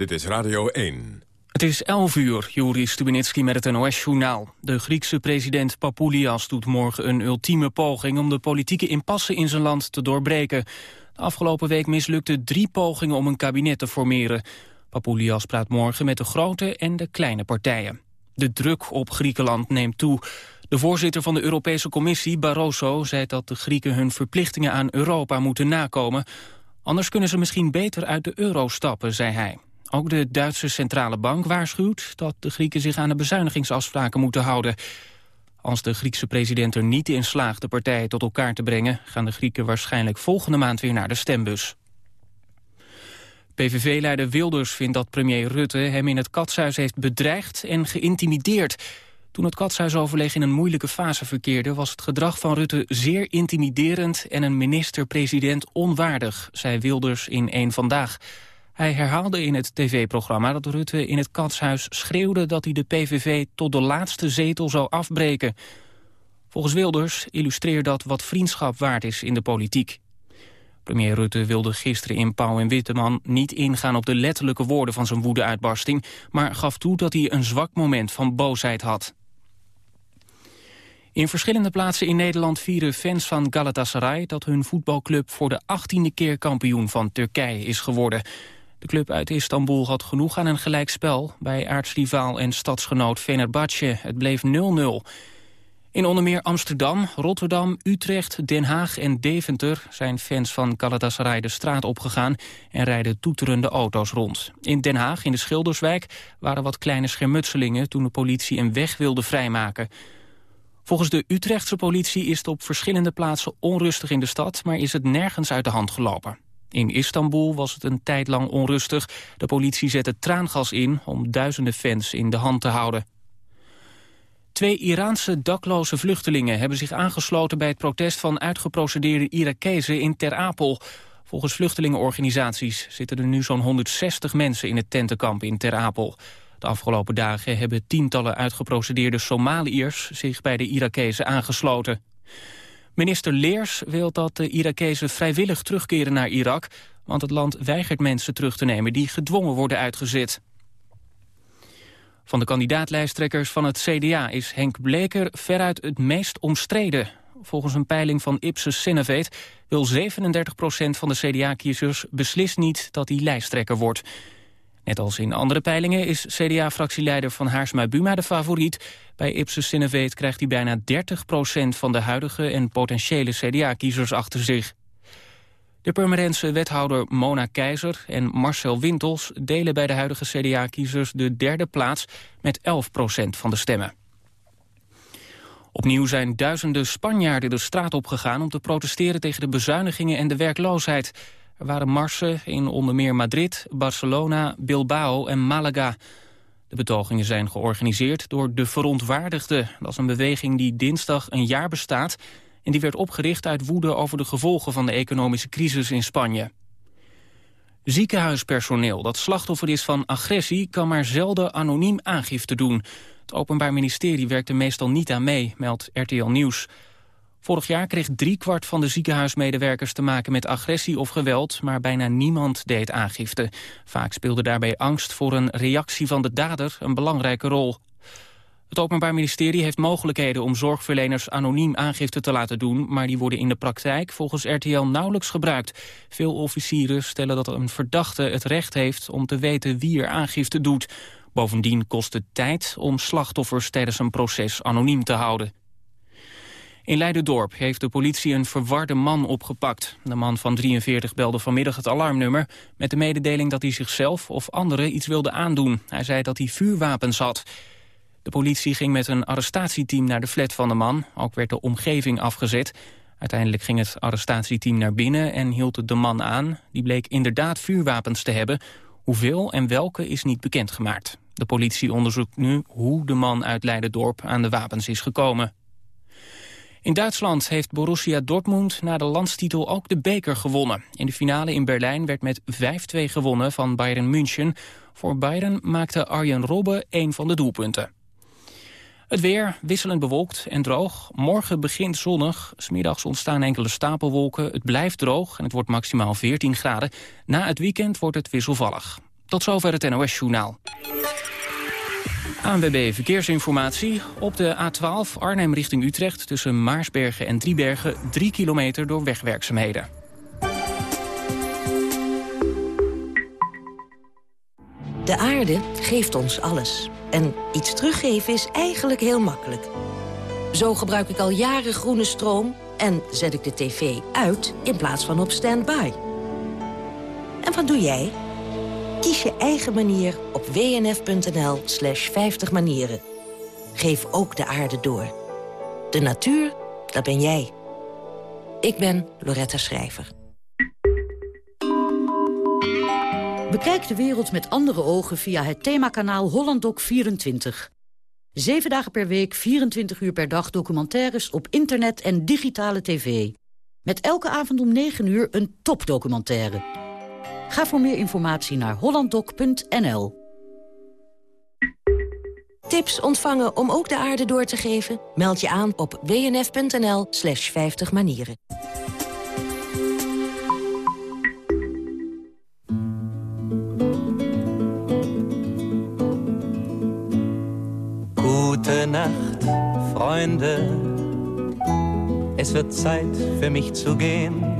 Dit is Radio 1. Het is 11 uur, Juri Stubenitski met het NOS-journaal. De Griekse president Papoulias doet morgen een ultieme poging... om de politieke impasse in zijn land te doorbreken. De afgelopen week mislukte drie pogingen om een kabinet te formeren. Papoulias praat morgen met de grote en de kleine partijen. De druk op Griekenland neemt toe. De voorzitter van de Europese Commissie, Barroso, zei dat de Grieken hun verplichtingen aan Europa moeten nakomen. Anders kunnen ze misschien beter uit de euro stappen, zei hij. Ook de Duitse Centrale Bank waarschuwt dat de Grieken zich aan de bezuinigingsafspraken moeten houden. Als de Griekse president er niet in slaagt de partijen tot elkaar te brengen... gaan de Grieken waarschijnlijk volgende maand weer naar de stembus. PVV-leider Wilders vindt dat premier Rutte hem in het katshuis heeft bedreigd en geïntimideerd. Toen het katshuisoverleg in een moeilijke fase verkeerde... was het gedrag van Rutte zeer intimiderend en een minister-president onwaardig... zei Wilders in een Vandaag. Hij herhaalde in het tv-programma dat Rutte in het katshuis schreeuwde... dat hij de PVV tot de laatste zetel zou afbreken. Volgens Wilders illustreert dat wat vriendschap waard is in de politiek. Premier Rutte wilde gisteren in Pauw en Witteman niet ingaan op de letterlijke woorden van zijn woedeuitbarsting, maar gaf toe dat hij een zwak moment van boosheid had. In verschillende plaatsen in Nederland vieren fans van Galatasaray dat hun voetbalclub voor de achttiende keer kampioen van Turkije is geworden. De club uit Istanbul had genoeg aan een gelijkspel bij aartsrivaal en stadsgenoot Fenerbahce. Het bleef 0-0. In onder meer Amsterdam, Rotterdam, Utrecht, Den Haag en Deventer... zijn fans van Galatasaray de straat opgegaan en rijden toeterende auto's rond. In Den Haag, in de Schilderswijk, waren wat kleine schermutselingen... toen de politie een weg wilde vrijmaken. Volgens de Utrechtse politie is het op verschillende plaatsen onrustig in de stad... maar is het nergens uit de hand gelopen. In Istanbul was het een tijd lang onrustig. De politie zette traangas in om duizenden fans in de hand te houden. Twee Iraanse dakloze vluchtelingen hebben zich aangesloten bij het protest van uitgeprocedeerde Irakezen in Ter Apel. Volgens vluchtelingenorganisaties zitten er nu zo'n 160 mensen in het tentenkamp in Ter Apel. De afgelopen dagen hebben tientallen uitgeprocedeerde Somaliërs zich bij de Irakezen aangesloten. Minister Leers wil dat de Irakezen vrijwillig terugkeren naar Irak... want het land weigert mensen terug te nemen die gedwongen worden uitgezet. Van de kandidaatlijsttrekkers van het CDA is Henk Bleker veruit het meest omstreden. Volgens een peiling van Ipsos Sinovate wil 37% van de CDA-kiezers beslist niet dat hij lijsttrekker wordt. Net als in andere peilingen is CDA-fractieleider Van Haarsma Buma de favoriet. Bij Ipsos Sinovate krijgt hij bijna 30% van de huidige en potentiële CDA-kiezers achter zich. De Purmerendse wethouder Mona Keizer en Marcel Wintels delen bij de huidige CDA-kiezers de derde plaats met 11% van de stemmen. Opnieuw zijn duizenden Spanjaarden de straat opgegaan om te protesteren tegen de bezuinigingen en de werkloosheid. Er waren marsen in onder meer Madrid, Barcelona, Bilbao en Malaga. De betogingen zijn georganiseerd door De Verontwaardigden. Dat is een beweging die dinsdag een jaar bestaat... en die werd opgericht uit woede over de gevolgen van de economische crisis in Spanje. Ziekenhuispersoneel dat slachtoffer is van agressie... kan maar zelden anoniem aangifte doen. Het Openbaar Ministerie werkt er meestal niet aan mee, meldt RTL Nieuws... Vorig jaar kreeg driekwart van de ziekenhuismedewerkers te maken met agressie of geweld, maar bijna niemand deed aangifte. Vaak speelde daarbij angst voor een reactie van de dader een belangrijke rol. Het Openbaar Ministerie heeft mogelijkheden om zorgverleners anoniem aangifte te laten doen, maar die worden in de praktijk volgens RTL nauwelijks gebruikt. Veel officieren stellen dat een verdachte het recht heeft om te weten wie er aangifte doet. Bovendien kost het tijd om slachtoffers tijdens een proces anoniem te houden. In Leiderdorp heeft de politie een verwarde man opgepakt. De man van 43 belde vanmiddag het alarmnummer... met de mededeling dat hij zichzelf of anderen iets wilde aandoen. Hij zei dat hij vuurwapens had. De politie ging met een arrestatieteam naar de flat van de man. Ook werd de omgeving afgezet. Uiteindelijk ging het arrestatieteam naar binnen en hield het de man aan. Die bleek inderdaad vuurwapens te hebben. Hoeveel en welke is niet bekendgemaakt. De politie onderzoekt nu hoe de man uit Leiderdorp aan de wapens is gekomen. In Duitsland heeft Borussia Dortmund na de landstitel ook de beker gewonnen. In de finale in Berlijn werd met 5-2 gewonnen van Bayern München. Voor Bayern maakte Arjen Robben een van de doelpunten. Het weer wisselend bewolkt en droog. Morgen begint zonnig. Smiddags ontstaan enkele stapelwolken. Het blijft droog en het wordt maximaal 14 graden. Na het weekend wordt het wisselvallig. Tot zover het NOS-journaal. ANWB Verkeersinformatie. Op de A12 Arnhem richting Utrecht tussen Maarsbergen en Driebergen... 3 kilometer door wegwerkzaamheden. De aarde geeft ons alles. En iets teruggeven is eigenlijk heel makkelijk. Zo gebruik ik al jaren groene stroom en zet ik de tv uit in plaats van op standby. En wat doe jij? Kies je eigen manier op wnf.nl slash 50 manieren. Geef ook de aarde door. De natuur, dat ben jij. Ik ben Loretta Schrijver. Bekijk de wereld met andere ogen via het themakanaal HollandDoc24. Zeven dagen per week, 24 uur per dag documentaires op internet en digitale tv. Met elke avond om 9 uur een topdocumentaire. Ga voor meer informatie naar hollanddoc.nl. Tips ontvangen om ook de aarde door te geven? Meld je aan op wnf.nl slash 50 manieren. Gute Nacht, Freunde. Es wird Zeit für mich zu gehen.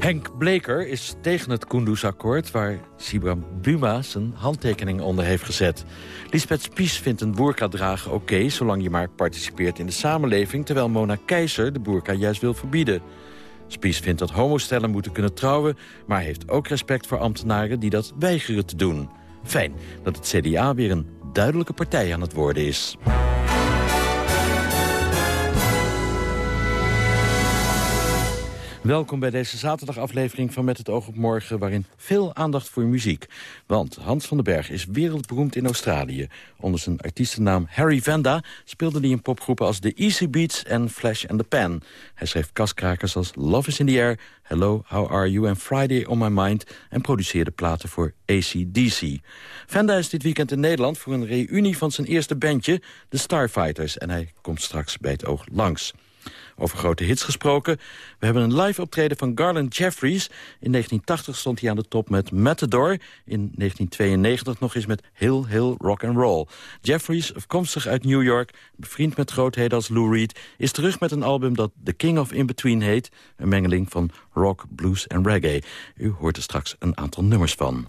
Henk Bleker is tegen het Kunduz-akkoord... waar Sibram Buma zijn handtekening onder heeft gezet. Lisbeth Spies vindt een boerka dragen oké... zolang je maar participeert in de samenleving... terwijl Mona Keizer de boerka juist wil verbieden. Spies vindt dat homostellen moeten kunnen trouwen... maar heeft ook respect voor ambtenaren die dat weigeren te doen. Fijn dat het CDA weer een duidelijke partij aan het worden is. Welkom bij deze zaterdagaflevering van Met het oog op morgen... waarin veel aandacht voor muziek. Want Hans van den Berg is wereldberoemd in Australië. Onder zijn artiestennaam Harry Vanda speelde hij in popgroepen als The Easy Beats en Flash and the Pan. Hij schreef kastkrakers als Love is in the Air, Hello, How Are You en Friday on My Mind... en produceerde platen voor ACDC. Vanda is dit weekend in Nederland voor een reunie van zijn eerste bandje... de Starfighters, en hij komt straks bij het oog langs. Over grote hits gesproken. We hebben een live optreden van Garland Jeffries. In 1980 stond hij aan de top met Matador. In 1992 nog eens met Hill Hill Rock and Roll. Jeffries, afkomstig uit New York, bevriend met grootheden als Lou Reed... is terug met een album dat The King of In-Between heet. Een mengeling van rock, blues en reggae. U hoort er straks een aantal nummers van.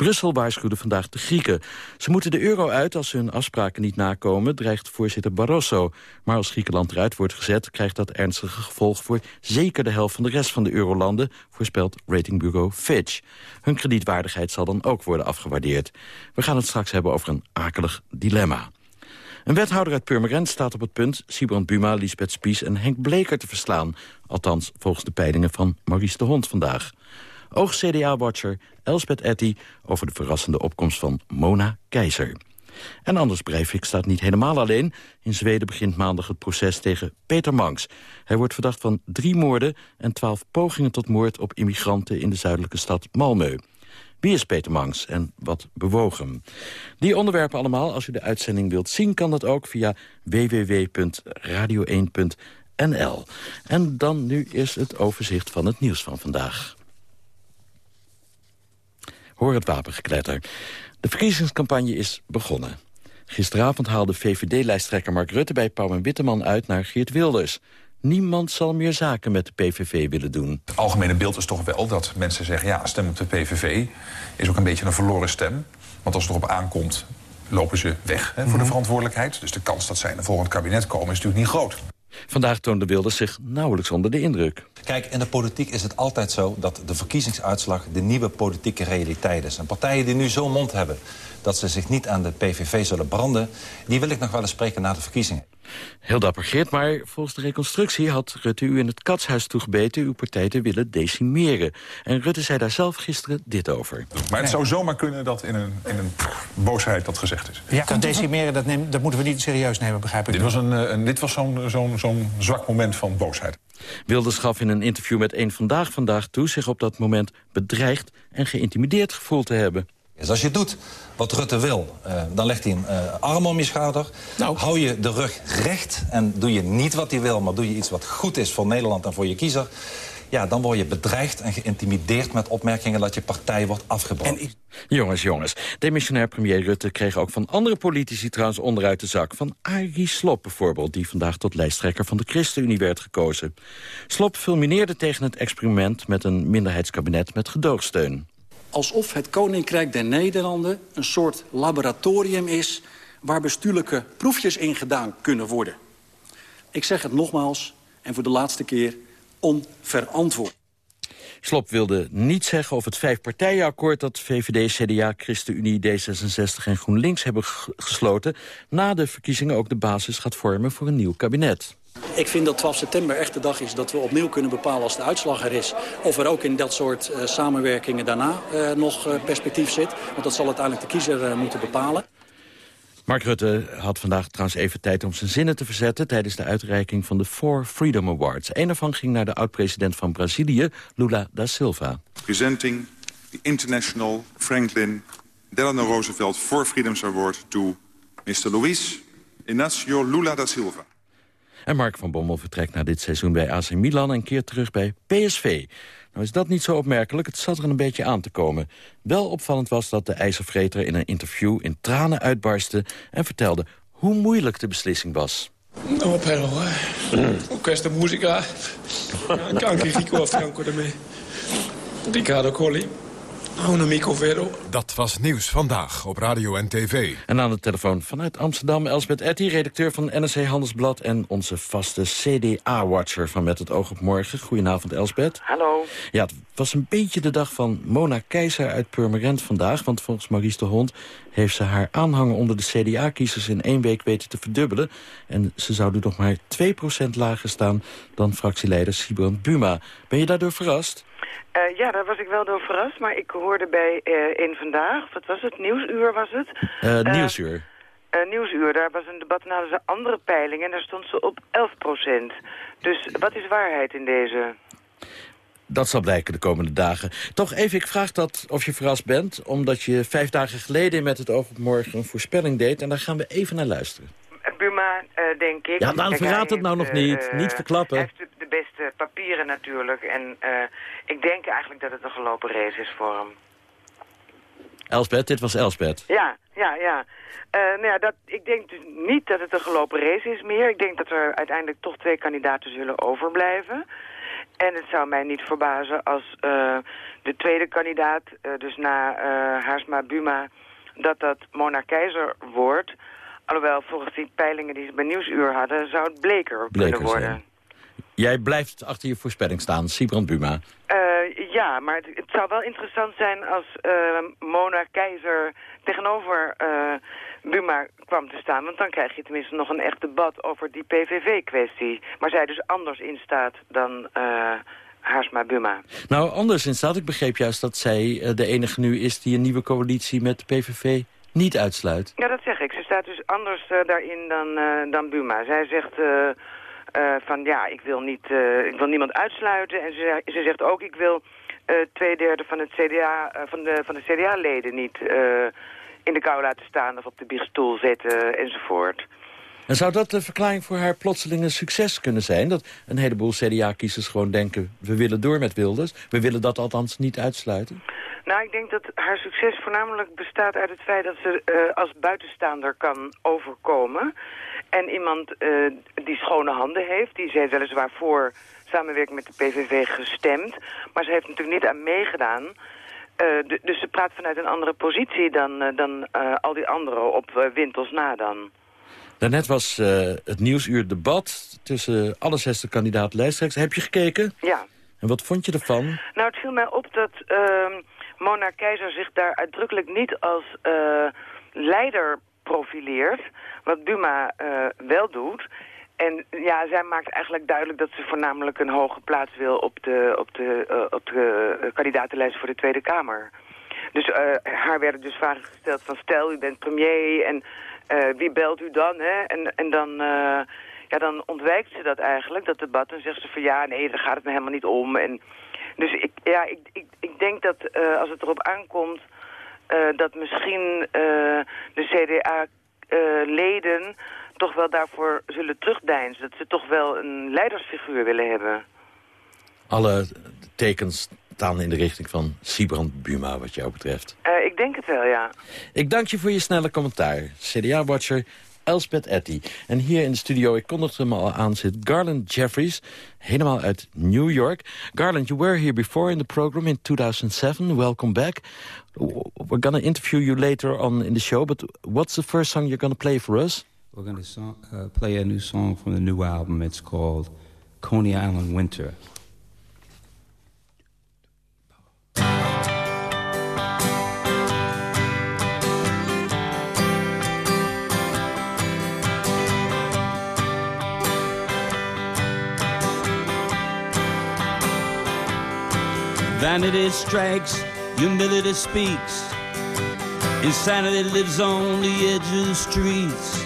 Brussel waarschuwde vandaag de Grieken. Ze moeten de euro uit als ze hun afspraken niet nakomen, dreigt voorzitter Barroso. Maar als Griekenland eruit wordt gezet, krijgt dat ernstige gevolgen voor zeker de helft van de rest van de eurolanden, voorspelt ratingbureau Fitch. Hun kredietwaardigheid zal dan ook worden afgewaardeerd. We gaan het straks hebben over een akelig dilemma. Een wethouder uit Purmerend staat op het punt... Sibrand Buma, Lisbeth Spies en Henk Bleker te verslaan. Althans, volgens de peilingen van Maurice de Hond vandaag. Oog-CDA-watcher Elspeth Etty over de verrassende opkomst van Mona Keizer. En Anders Breivik staat niet helemaal alleen. In Zweden begint maandag het proces tegen Peter Manks. Hij wordt verdacht van drie moorden en twaalf pogingen tot moord op immigranten in de zuidelijke stad Malmö. Wie is Peter Mangs en wat bewoog hem? Die onderwerpen allemaal, als u de uitzending wilt zien... kan dat ook via www.radio1.nl. En dan nu is het overzicht van het nieuws van vandaag. Hoor het wapengekletter. De verkiezingscampagne is begonnen. Gisteravond haalde VVD-lijsttrekker Mark Rutte bij Pauw en Witteman uit naar Geert Wilders. Niemand zal meer zaken met de PVV willen doen. Het algemene beeld is toch wel dat mensen zeggen... ja, stem op de PVV is ook een beetje een verloren stem. Want als het erop aankomt, lopen ze weg hè, voor de mhm. verantwoordelijkheid. Dus de kans dat zij in een volgend kabinet komen is natuurlijk niet groot. Vandaag toonde Wilders zich nauwelijks onder de indruk. Kijk, in de politiek is het altijd zo dat de verkiezingsuitslag de nieuwe politieke realiteit is. En partijen die nu zo'n mond hebben dat ze zich niet aan de PVV zullen branden... die wil ik nog wel eens spreken na de verkiezingen. Heel dapper Geert, maar volgens de reconstructie had Rutte u in het katshuis toegebeten uw partij te willen decimeren. En Rutte zei daar zelf gisteren dit over. Maar het zou zomaar kunnen dat in een, in een boosheid dat gezegd is. Ja, dat decimeren, dat, neem, dat moeten we niet serieus nemen, begrijp ik. Dit was, een, een dit was zo'n zo'n zo'n zwak moment van boosheid. Wilders gaf in een interview met Eén Vandaag Vandaag toe... zich op dat moment bedreigd en geïntimideerd gevoeld te hebben. Dus als je doet wat Rutte wil, uh, dan legt hij een uh, arm om je schouder. Nou. Hou je de rug recht en doe je niet wat hij wil... maar doe je iets wat goed is voor Nederland en voor je kiezer... ja, dan word je bedreigd en geïntimideerd met opmerkingen... dat je partij wordt afgebroken. Jongens, jongens. Demissionair premier Rutte kreeg ook van andere politici trouwens onderuit de zak. Van Arie Slop bijvoorbeeld, die vandaag tot lijsttrekker van de ChristenUnie werd gekozen. Slop fulmineerde tegen het experiment met een minderheidskabinet met gedoogsteun alsof het Koninkrijk der Nederlanden een soort laboratorium is... waar bestuurlijke proefjes in gedaan kunnen worden. Ik zeg het nogmaals, en voor de laatste keer, onverantwoord. Slop wilde niet zeggen of het vijfpartijenakkoord... dat VVD, CDA, ChristenUnie, D66 en GroenLinks hebben gesloten... na de verkiezingen ook de basis gaat vormen voor een nieuw kabinet. Ik vind dat 12 september echt de dag is dat we opnieuw kunnen bepalen als de uitslag er is. Of er ook in dat soort uh, samenwerkingen daarna uh, nog uh, perspectief zit. Want dat zal uiteindelijk de kiezer moeten bepalen. Mark Rutte had vandaag trouwens even tijd om zijn zinnen te verzetten... tijdens de uitreiking van de Four Freedom Awards. Een ervan ging naar de oud-president van Brazilië, Lula da Silva. Presenting the International Franklin Delano Roosevelt Four Freedoms Award to Mr. Luis Inácio Lula da Silva. En Mark van Bommel vertrekt na dit seizoen bij AC Milan... en keert terug bij PSV. Nou is dat niet zo opmerkelijk, het zat er een beetje aan te komen. Wel opvallend was dat de ijzervreter in een interview in tranen uitbarstte... en vertelde hoe moeilijk de beslissing was. No, pero questa musica anche Rico Franco de me. Riccardo Colli. Amico vero. Dat was nieuws vandaag op radio en tv. En aan de telefoon vanuit Amsterdam, Elsbeth Etty, redacteur van NRC Handelsblad... en onze vaste CDA-watcher van Met het oog op morgen. Goedenavond, Elsbeth. Hallo. Ja, het was een beetje de dag van Mona Keizer uit Purmerend vandaag... want volgens Maurice de Hond heeft ze haar aanhangen onder de CDA-kiezers... in één week weten te verdubbelen. En ze zouden nog maar 2% lager staan dan fractieleider Sibrand Buma. Ben je daardoor verrast? Uh, ja, daar was ik wel door verrast, maar ik hoorde bij uh, in Vandaag, wat was het, Nieuwsuur was het? Uh, nieuwsuur. nieuwsuur, daar was een debat na de andere peiling en daar stond ze op 11 procent. Dus wat is waarheid in deze? Dat zal blijken de komende dagen. Toch even, ik vraag dat of je verrast bent... omdat je vijf dagen geleden met het oog op morgen een voorspelling deed... en daar gaan we even naar luisteren. Buma, denk ik. Ja, dan verraad het nou nog niet. niet verklappen beste papieren natuurlijk. En uh, ik denk eigenlijk dat het een gelopen race is voor hem. Elsbeth, dit was Elsbeth. Ja, ja, ja. Uh, nou ja, dat, ik denk dus niet dat het een gelopen race is meer. Ik denk dat er uiteindelijk toch twee kandidaten zullen overblijven. En het zou mij niet verbazen als uh, de tweede kandidaat, uh, dus na Haarsma Buma, dat dat Mona Keizer wordt. Alhoewel, volgens die peilingen die ze bij Nieuwsuur hadden, zou het Bleker, Bleker kunnen worden. Zijn. Jij blijft achter je voorspelling staan, Sibrand Buma. Uh, ja, maar het, het, zou wel interessant zijn als uh, Mona Keizer tegenover uh, Buma kwam te staan. Want dan krijg je tenminste nog een echt debat over die PVV-kwestie. Maar zij dus anders in staat dan Haarsma Buma. Nou, anders in staat. Ik begreep juist dat zij de enige nu is die een nieuwe coalitie met de PVV niet uitsluit. Ja, dat zeg ik. Ze staat dus anders daarin dan, dan Buma. Zij zegt... Uh, van ja, ik wil, niet, uh, ik wil niemand uitsluiten. En ze, ze zegt ook, ik wil uh, twee derde van, het CDA, van de, van de CDA-leden niet in de kou laten staan of op de biechtstoel zetten enzovoort. En zou dat de verklaring voor haar plotselinge succes kunnen zijn? Dat een heleboel CDA-kiezers gewoon denken... we willen door met Wilders. We willen dat althans niet uitsluiten. Nou, ik denk dat haar succes voornamelijk bestaat uit het feit... dat ze uh, als buitenstaander kan overkomen. En iemand uh, die schone handen heeft. Die ze heeft weliswaar voor samenwerking met de PVV gestemd. Maar ze heeft natuurlijk niet aan meegedaan... Uh, dus ze praat vanuit een andere positie dan, uh, dan al die anderen op Wintels na dan. Daarnet was het Nieuwsuur debat tussen alle zes de kandidaat lijsttrekkers. Heb je gekeken? Ja. En wat vond je ervan? Nou, het viel mij op dat ehm, Mona Keizer zich daar uitdrukkelijk niet als leider profileert. Wat Buma wel doet. En ja, zij maakt eigenlijk duidelijk dat ze voornamelijk een hoge plaats wil op de, op de, uh, op de kandidatenlijst voor de Tweede Kamer. Dus uh, haar werden dus vragen gesteld van stel u bent premier en wie belt u dan? Hè? En, en dan, ja, dan ontwijkt ze dat eigenlijk, dat debat. En zegt ze van ja, nee, daar gaat het me helemaal niet om. En, dus ik, ja, ik, ik, ik denk dat als het erop aankomt dat misschien de CDA-leden toch wel daarvoor zullen terugdeinzen. Dat ze toch wel een leidersfiguur willen hebben. Alle tekens staan in de richting van Sibrand Buma, wat jou betreft. Uh, ik denk het wel, ja. Ik dank je voor je snelle commentaar. CDA-watcher Elspeth Etty. En hier in de studio, ik kondigde hem al aan, zit Garland Jeffries, helemaal uit New York. Garland, you were here before in the program in 2007. Welcome back. We're going to interview you later on in the show, but what's the first song you're going to play for us? We're going to uh, play a new song from the new album. It's called Coney Island Winter. Vanity strikes, humility speaks. Insanity lives on the edge of the streets.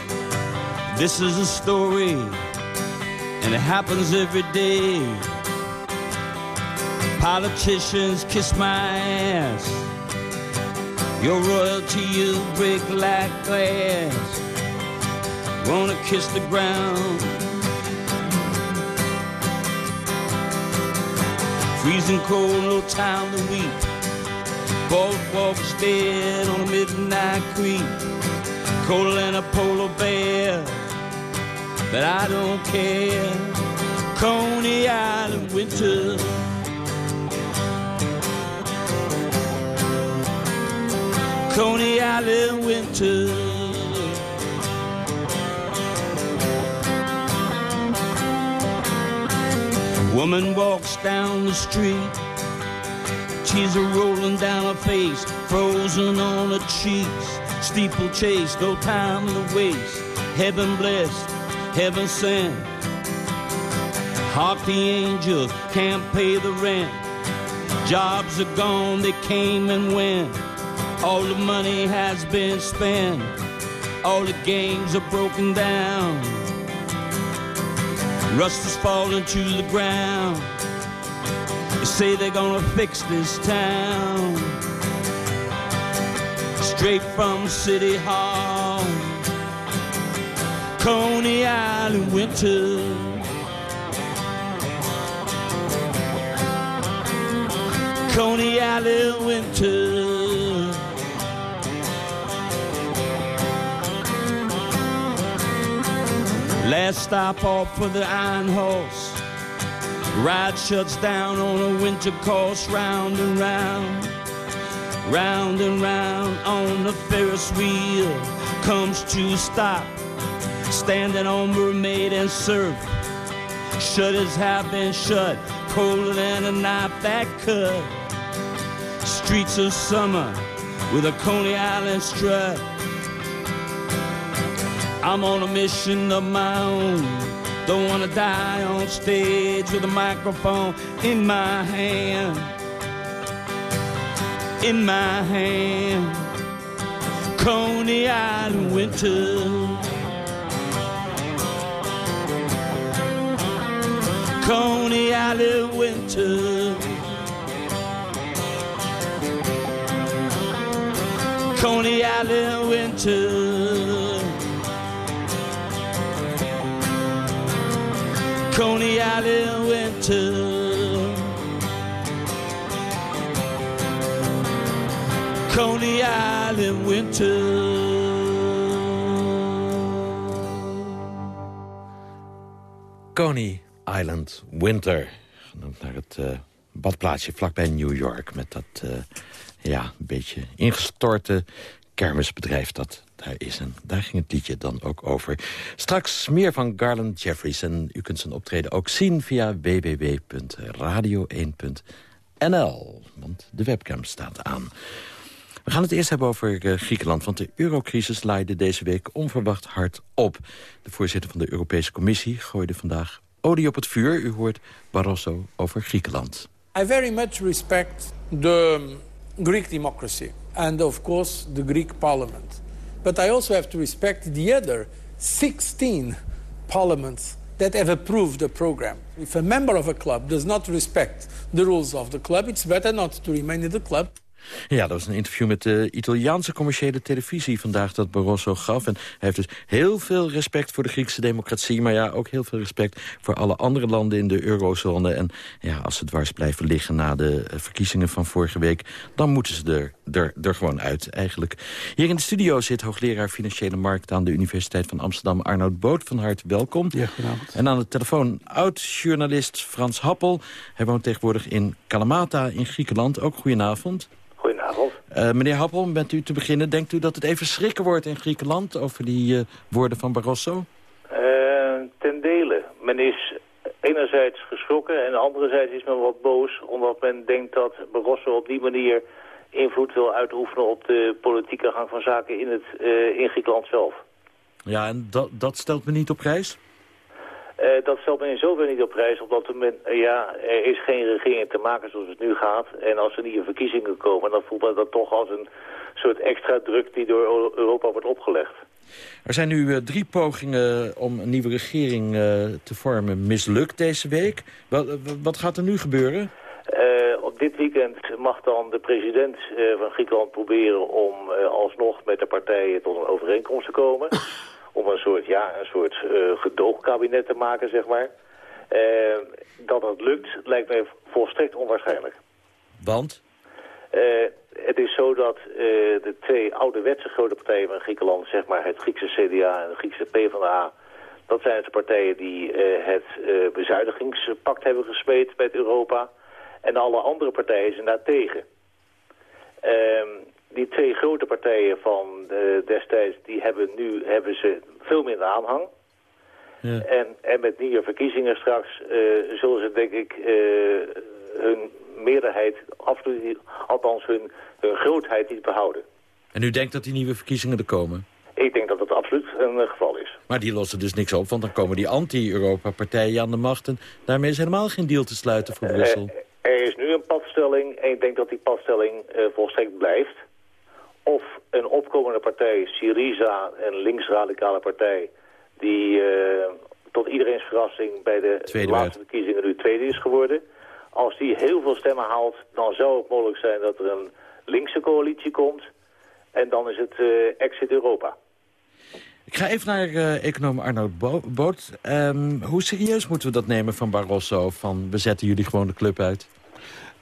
This is a story, and it happens every day. Politicians kiss my ass. Your royalty you break like glass. Wanna kiss the ground. Freezing cold, no time to weep. Boardwalks dead on a midnight creep. Colder than a polar bear but I don't care. Coney Island winter. Coney Island winter. Woman walks down the street. Tears are rolling down her face, frozen on her cheeks. Steeplechase, no time to waste. Heaven blessed heaven sent. Hark the angels, can't pay the rent. Jobs are gone, they came and went. All the money has been spent. All the games are broken down. Rust is falling to the ground. They say they're gonna fix this town. Straight from City Hall. Coney Island winter. Coney Island winter. Last stop off for the Iron Horse. Ride shuts down on a winter course, round and round. Round and round on the Ferris wheel comes to stop standing on mermaid and surf. Shutters have been shut, colder than a knife that cut. Streets of summer with a Coney Island strut. I'm on a mission of my own. Don't wanna die on stage with a microphone in my hand. In my hand. Coney Island winter. Coney Island winter. Coney Island winter. Coney Island winter. Coney Island winter. Coney Island Winter. Genoemd naar het uh, badplaatsje vlakbij New York. Met dat uh, ja, een beetje ingestorte kermisbedrijf dat is. En daar ging het liedje dan ook over. Straks meer van Garland Jeffries. En u kunt zijn optreden ook zien via www.radio1.nl. Want de webcam staat aan. We gaan het eerst hebben over uh, Griekenland, want de eurocrisis laaide deze week onverwacht hard op. De voorzitter van de Europese Commissie gooide vandaag olie op het vuur. U hoort Barroso over Griekenland. I very much respect the Greek democracy and of course the Greek parliament. But I also have to respect the other 16 parliaments that have approved the program. If a member of a club does not respect the rules of the club, it's better not to remain in the club. Ja, dat was een interview met de Italiaanse commerciële televisie vandaag dat Barroso gaf. En hij heeft dus heel veel respect voor de Griekse democratie... maar ja, ook heel veel respect voor alle andere landen in de eurozone. En ja, als ze dwars blijven liggen na de verkiezingen van vorige week... dan moeten ze er, er, er gewoon uit, eigenlijk. Hier in de studio zit hoogleraar Financiële Markt... aan de Universiteit van Amsterdam, Arnoud Boot. Van harte welkom. Ja, goedenavond. En aan de telefoon oud-journalist Frans Happel. Hij woont tegenwoordig in Kalamata in Griekenland. Ook goedenavond. Uh, meneer Happel, bent u te beginnen. Denkt u dat het even schrikken wordt in Griekenland over die uh, woorden van Barroso? Uh, ten dele. Men is enerzijds geschrokken en anderzijds is men wat boos... omdat men denkt dat Barroso op die manier invloed wil uitoefenen... op de politieke gang van zaken in, het, in Griekenland zelf. Ja, en dat, dat stelt me niet op prijs? Uh, dat stelt men in zoverre niet op prijs, omdat men, uh, ja, er is geen regering te maken zoals het nu gaat. En als er nieuwe verkiezingen komen, dan voelt men dat toch als een soort extra druk die door Europa wordt opgelegd. Er zijn nu uh, drie pogingen om een nieuwe regering te vormen mislukt deze week. Wat, wat gaat er nu gebeuren? op dit weekend mag dan de president van Griekenland proberen om alsnog met de partijen tot een overeenkomst te komen om een soort, ja, een soort uh, gedoogkabinet te maken, zeg maar. Uh, dat dat lukt, lijkt mij volstrekt onwaarschijnlijk. Want? Uh, het is zo dat de twee ouderwetse grote partijen van Griekenland, zeg maar het Griekse CDA en het Griekse PvdA, dat zijn de partijen die het bezuinigingspact hebben gesmeed met Europa. En alle andere partijen zijn daar tegen. Ehm, die twee grote partijen van de, destijds, die hebben nu hebben ze veel minder aanhang. Ja. En, en met nieuwe verkiezingen straks uh, zullen ze denk ik uh, hun meerderheid, absoluut, althans hun, hun grootheid niet behouden. En u denkt dat die nieuwe verkiezingen er komen? Ik denk dat dat absoluut een uh, geval is. Maar die lossen dus niks op, want dan komen die anti-Europa-partijen aan de macht... en daarmee is helemaal geen deal te sluiten voor Brussel. er is nu een padstelling en ik denk dat die padstelling volstrekt blijft of een opkomende partij, Syriza, een linksradicale partij... die uh, tot iedereen's verrassing bij de tweede laatste verkiezingen nu tweede is geworden. Als die heel veel stemmen haalt, dan zou het mogelijk zijn dat er een linkse coalitie komt. En dan is het uh, exit Europa. Ik ga even naar uh, econoom Arnoud Bo Boot. Um, hoe serieus moeten we dat nemen van Barroso? Van we zetten jullie gewoon de club uit?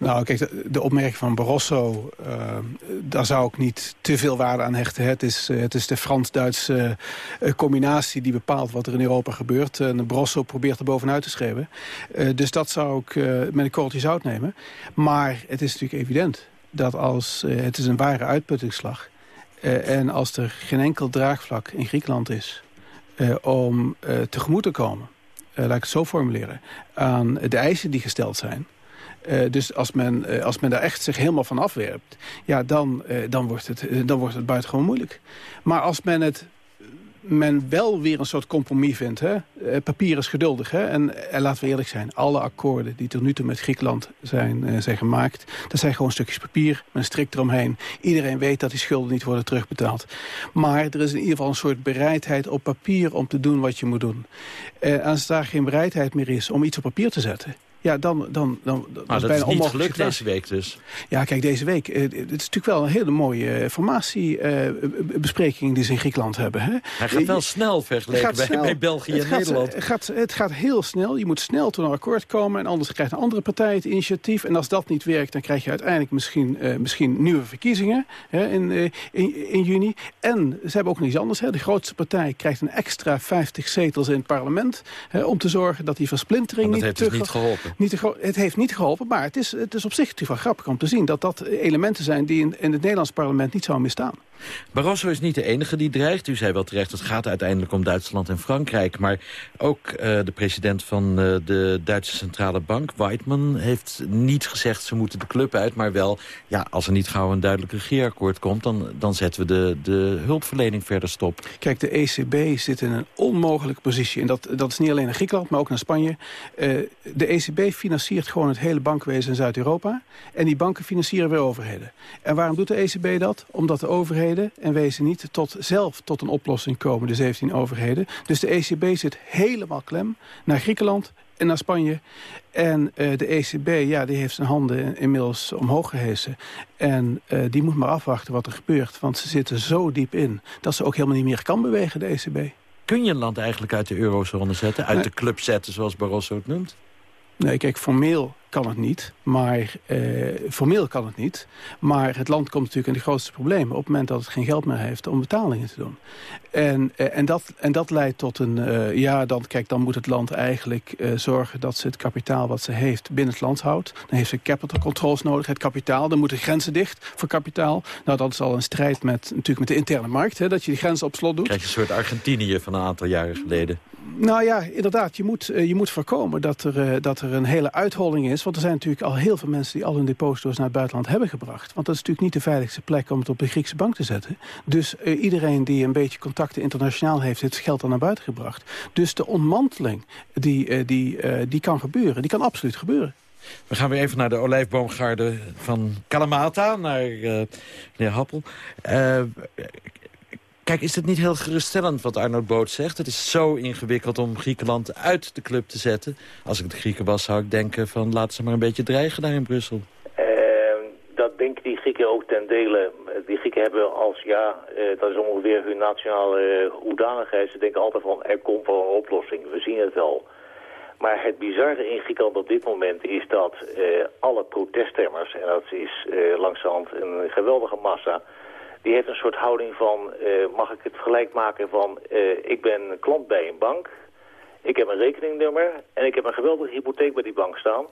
Nou, kijk, de, opmerking van Barroso, uh, daar zou ik niet te veel waarde aan hechten. Het is, uh, het is de Frans-Duitse uh, combinatie die bepaalt wat er in Europa gebeurt. En Barroso probeert er bovenuit te schreeuwen. dus dat zou ik met een korreltje zout nemen. Maar het is natuurlijk evident dat als het is een ware uitputtingsslag... en als er geen enkel draagvlak in Griekenland is om tegemoet te komen... laat ik het zo formuleren, aan de eisen die gesteld zijn... Uh, dus als men, uh, als men daar echt zich helemaal van afwerpt... Ja, dan, uh, dan, wordt het, dan wordt het buitengewoon moeilijk. Maar als men het men wel weer een soort compromis vindt. Hè? papier is geduldig. Hè? En, en, laten we eerlijk zijn, alle akkoorden die tot nu toe met Griekenland zijn, zijn gemaakt... dat zijn gewoon stukjes papier met een strik eromheen. Iedereen weet dat die schulden niet worden terugbetaald. Maar er is in ieder geval een soort bereidheid op papier om te doen wat je moet doen. En als daar geen bereidheid meer is om iets op papier te zetten ja, dan, dan, dan dat, is bijna is niet gelukt deze week dus. Ja, kijk, deze week, uh, het is natuurlijk wel een hele mooie uh, formatiebespreking uh, die ze in Griekenland hebben. Hè? Hij gaat wel snel vergeleken bij, bij, België en Nederland. Het gaat, het gaat heel snel. Je moet snel tot een akkoord komen en anders krijgt een andere partij het initiatief. En als dat niet werkt, dan krijg je uiteindelijk misschien, misschien nieuwe verkiezingen hè, in, in, in, juni. En ze hebben ook nog iets anders. Hè. De grootste partij krijgt een extra 50 zetels in het parlement hè, om te zorgen dat die versplintering dat niet... heeft dus niet geholpen. Niet te het heeft niet geholpen, maar het is, het is op zich natuurlijk wel grappig om te zien... dat dat elementen zijn die in, in het Nederlands parlement niet zouden misstaan. Barroso is niet de enige die dreigt. U zei wel terecht, het gaat uiteindelijk om Duitsland en Frankrijk. Maar ook uh, de president van uh, de Duitse Centrale Bank, Weidmann... heeft niet gezegd ze moeten de club uit, maar wel... ja, als er niet gauw een duidelijk regeerakkoord komt... dan, dan zetten we de, de hulpverlening verder stop. Kijk, de ECB zit in een onmogelijke positie. En dat, dat is niet alleen in Griekenland, maar ook naar Spanje. Uh, de ECB financiert gewoon het hele bankwezen in Zuid-Europa. En die banken financieren weer overheden. En waarom doet de ECB dat? Omdat de overheden en wezen niet tot, zelf tot een oplossing komen, de 17 overheden. Dus de ECB zit helemaal klem naar Griekenland en naar Spanje. En uh, de ECB ja, die heeft zijn handen inmiddels omhoog gehesen. En uh, die moet maar afwachten wat er gebeurt. Want ze zitten zo diep in dat ze ook helemaal niet meer kan bewegen, de ECB. Kun je een land eigenlijk uit de eurozone zetten? Uit de club zetten, zoals Barroso het noemt? Nee, kijk, formeel kan het niet. Maar eh, formeel kan het niet. Maar het land komt natuurlijk in de grootste problemen... op het moment dat het geen geld meer heeft om betalingen te doen. En, eh, en, dat, en dat leidt tot een... Uh, ja, dan, kijk, dan moet het land eigenlijk uh, zorgen dat ze het kapitaal wat ze heeft binnen het land houdt. Dan heeft ze capital controls nodig, het kapitaal. Dan moeten grenzen dicht voor kapitaal. Nou, dat is al een strijd met, natuurlijk met de interne markt. Hè, dat je die grenzen op slot doet. Krijg je een soort Argentinië van een aantal jaren geleden. Nou ja, inderdaad. Je moet, je moet voorkomen dat er, dat er een hele uitholling is want er zijn natuurlijk al heel veel mensen die al hun deposito's naar het buitenland hebben gebracht. Want dat is natuurlijk niet de veiligste plek om het op de Griekse bank te zetten. Dus uh, iedereen die een beetje contacten internationaal heeft, heeft geld dan naar buiten gebracht. Dus de ontmanteling die, uh, die, uh, die kan gebeuren, die kan absoluut gebeuren. We gaan weer even naar de olijfboomgaarden van Kalamata, naar meneer Happel. Kijk, is het niet heel geruststellend wat Arnold Boot zegt? Het is zo ingewikkeld om Griekenland uit de club te zetten. Als ik de Grieken was, zou ik denken van laat ze maar een beetje dreigen daar in Brussel. Uh, dat denken die Grieken ook ten dele. Die Grieken hebben als, ja, uh, dat is ongeveer hun nationale uh, hoedanigheid. Ze denken altijd van, er komt wel een oplossing. We zien het wel. Maar het bizarre in Griekenland op dit moment is dat alle proteststemmers... en dat is langzamerhand een geweldige massa die heeft een soort houding van, uh, mag ik het gelijk maken van, uh, ik ben klant bij een bank, ik heb een rekeningnummer en ik heb een geweldige hypotheek bij die bank staan.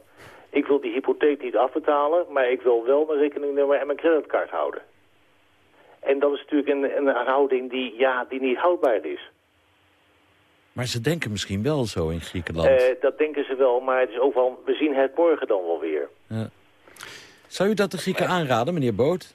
Ik wil die hypotheek niet afbetalen, maar ik wil wel mijn rekeningnummer en mijn creditcard houden. En dat is natuurlijk een, een houding die, ja, die niet houdbaar is. Maar ze denken misschien wel zo in Griekenland. Uh, dat denken ze wel, maar het is overal, we zien het morgen dan wel weer. Ja. Zou u dat de Grieken aanraden, meneer Boot?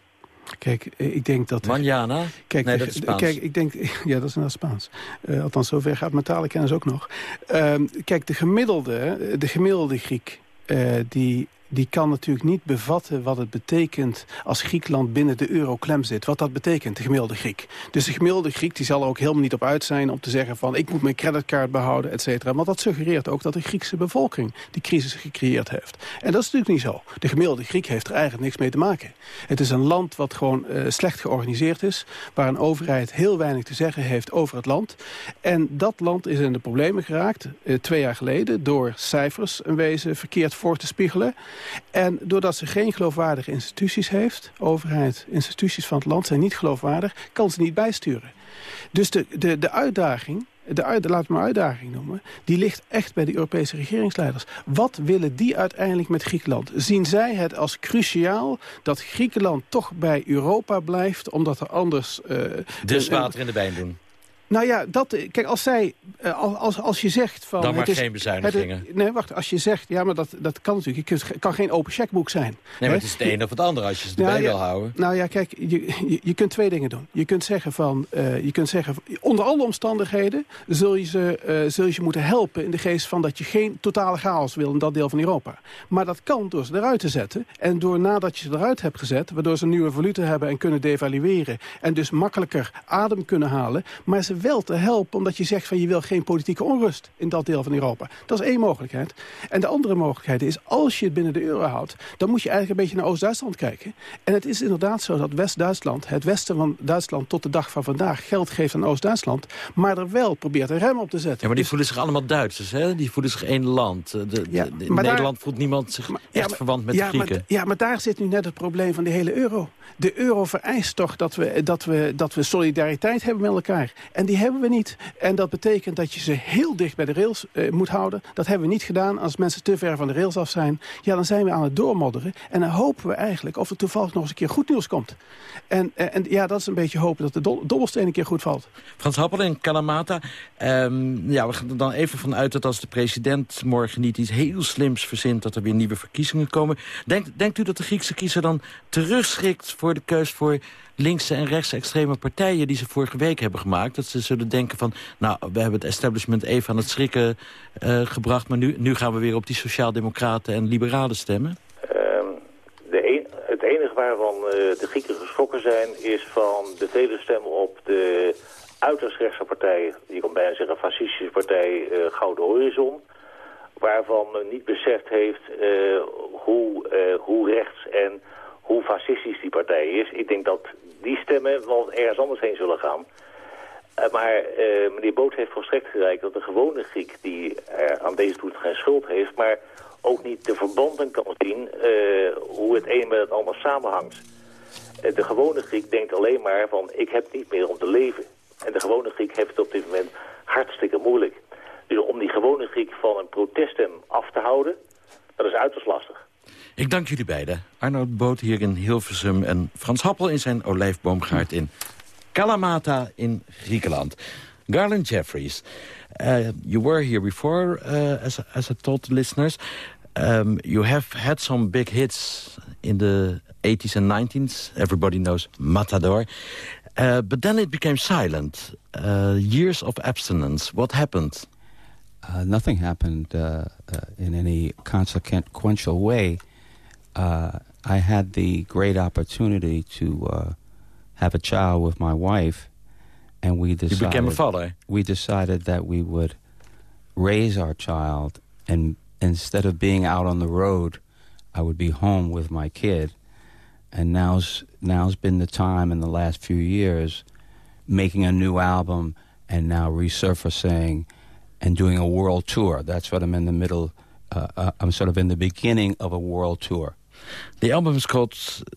Kijk, eh, ik denk dat... Manjana? Kijk, nee, dat is Spaans. Kijk, ik denk... Ja, dat is inderdaad Spaans. Uh, althans, zover gaat mijn talenkennis ook nog. Uh, kijk, de gemiddelde, de gemiddelde Griek... Uh, die die kan natuurlijk niet bevatten wat het betekent... als Griekenland binnen de euro klem zit. Wat dat betekent, de gemiddelde Griek. Dus de gemiddelde Griek die zal er ook helemaal niet op uit zijn... om te zeggen van ik moet mijn creditcard behouden, et cetera. Want dat suggereert ook dat de Griekse bevolking die crisis gecreëerd heeft. En dat is natuurlijk niet zo. De gemiddelde Griek heeft er eigenlijk niks mee te maken. Het is een land wat gewoon uh, slecht georganiseerd is... waar een overheid heel weinig te zeggen heeft over het land. En dat land is in de problemen geraakt, uh, twee jaar geleden... door cijfers een wezen verkeerd voor te spiegelen... En doordat ze geen geloofwaardige instituties heeft... overheid, instituties van het land zijn niet geloofwaardig... kan ze niet bijsturen. Dus de, de, de uitdaging de, uit, laat maar uitdaging noemen, die ligt echt bij de Europese regeringsleiders. Wat willen die uiteindelijk met Griekenland? Zien zij het als cruciaal dat Griekenland toch bij Europa blijft, omdat er anders... Uh, dus water in de wijn doen. Nou ja, dat, kijk, als zij, eh, als, als je zegt van... Dan maar geen bezuinigingen. Het, nee, wacht, als je zegt, ja, maar dat, dat kan natuurlijk. Je kunt, kan geen open checkboek zijn. Nee, maar het is het een of het ander als je ze erbij nou, wil houden. Nou ja, kijk, je, je, je, kunt twee dingen doen. Je kunt zeggen van, uh, je kunt zeggen, onder alle omstandigheden zul je, ze, uh, zul je ze moeten helpen in de geest van dat je geen totale chaos wil in dat deel van Europa. Maar dat kan door ze eruit te zetten. En door nadat je ze eruit hebt gezet, waardoor ze een nieuwe valuta hebben en kunnen devalueren. En dus makkelijker adem kunnen halen. Maar ze wel te helpen omdat je zegt van je wil geen politieke onrust in dat deel van Europa. Dat is één mogelijkheid. En de andere mogelijkheid is, als je het binnen de euro houdt, dan moet je eigenlijk een beetje naar Oost-Duitsland kijken. En het is inderdaad zo dat West-Duitsland, het westen van Duitsland tot de dag van vandaag, geld geeft aan Oost-Duitsland, maar er wel probeert een rem op te zetten. Ja, maar die voelen zich allemaal Duitsers, hè? Die voelen zich één land. De, de, ja, de, Nederland daar, voelt niemand zich maar, echt ja, verwant met ja, de Grieken. Maar, ja, maar daar zit nu net het probleem van de hele euro. De euro vereist toch dat we, dat we, dat we solidariteit hebben met elkaar. En En die hebben we niet. En dat betekent dat je ze heel dicht bij de rails uh, moet houden. Dat hebben we niet gedaan. Als mensen te ver van de rails af zijn, ja, dan zijn we aan het doormodderen. En dan hopen we eigenlijk of er toevallig nog eens een keer goed nieuws komt. En, en ja, dat is een beetje hopen dat de do dobbelsteen een keer goed valt. Frans Happel in Kalamata. Um, ja, we gaan er dan even vanuit dat als de president morgen niet iets heel slims verzint... dat er weer nieuwe verkiezingen komen. Denkt, denkt u dat de Griekse kiezer dan terugschrikt voor de keus voor linkse en rechtse extreme partijen die ze vorige week hebben gemaakt. Dat ze zullen denken van, nou, we hebben het establishment even aan het schrikken uh, gebracht... maar nu, nu gaan we weer op die sociaaldemocraten en liberalen stemmen. Een, het enige waarvan uh, de Grieken geschrokken zijn... is van de vele stemmen op de uiterst rechtse partij... je kan bijna zeggen fascistische partij uh, Gouden Horizon... waarvan men niet beseft heeft hoe, hoe rechts en hoe fascistisch die partij is. Ik denk dat die stemmen wel ergens anders heen zullen gaan. Uh, maar uh, meneer Boot heeft volstrekt gelijk dat de gewone Griek... die aan deze toet geen schuld heeft... maar ook niet de verbanden kan zien uh, hoe het een met het ander samenhangt. de gewone Griek denkt alleen maar van... ik heb niet meer om te leven. En de gewone Griek heeft het op dit moment hartstikke moeilijk. Dus om die gewone Griek van een proteststem af te houden... dat is uiterst lastig. Ik dank jullie beiden. Arno Boot hier in Hilversum en Frans Happel in zijn olijfboomgaard in Kalamata in Griekenland. Garland Jeffries, uh, you were here before, uh, as, as I told the listeners. Um, you have had some big hits in the 80s and 90s. Everybody knows Matador. Uh, but then it became silent. Uh, years of abstinence. What happened? Uh, nothing happened uh, in any consequential way. Uh, I had the great opportunity to uh, have a child with my wife, and we decided you became a father. We decided that we would raise our child, and instead of being out on the road, I would be home with my kid. And now's now's been the time in the last few years, making a new album, and now resurfacing, and doing a world tour. That's what I'm in the middle. Uh, uh I'm sort of in the beginning of a world tour. The album is called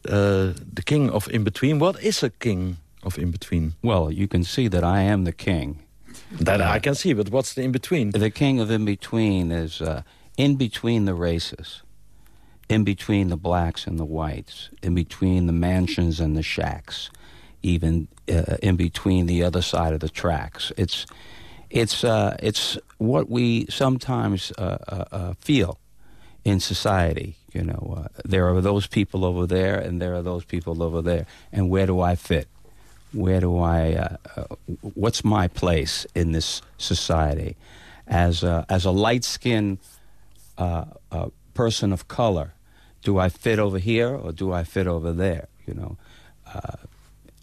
uh, The King of In-Between. What is a king of In-Between? Well, you can see that I am the king. That I can see, but what's the in-between? The king of in-between is uh, in between the races. In between the blacks and the whites. In between the mansions and the shacks. Even uh, in between the other side of the tracks. It's, it's, uh, it's what we sometimes uh, uh, uh, feel in society. You know, uh, there are those people over there, and there are those people over there. And where do I fit? Where do I? Uh, uh, what's my place in this society? As a, as a light skinned uh, uh, person of color, do I fit over here or do I fit over there? You know, uh,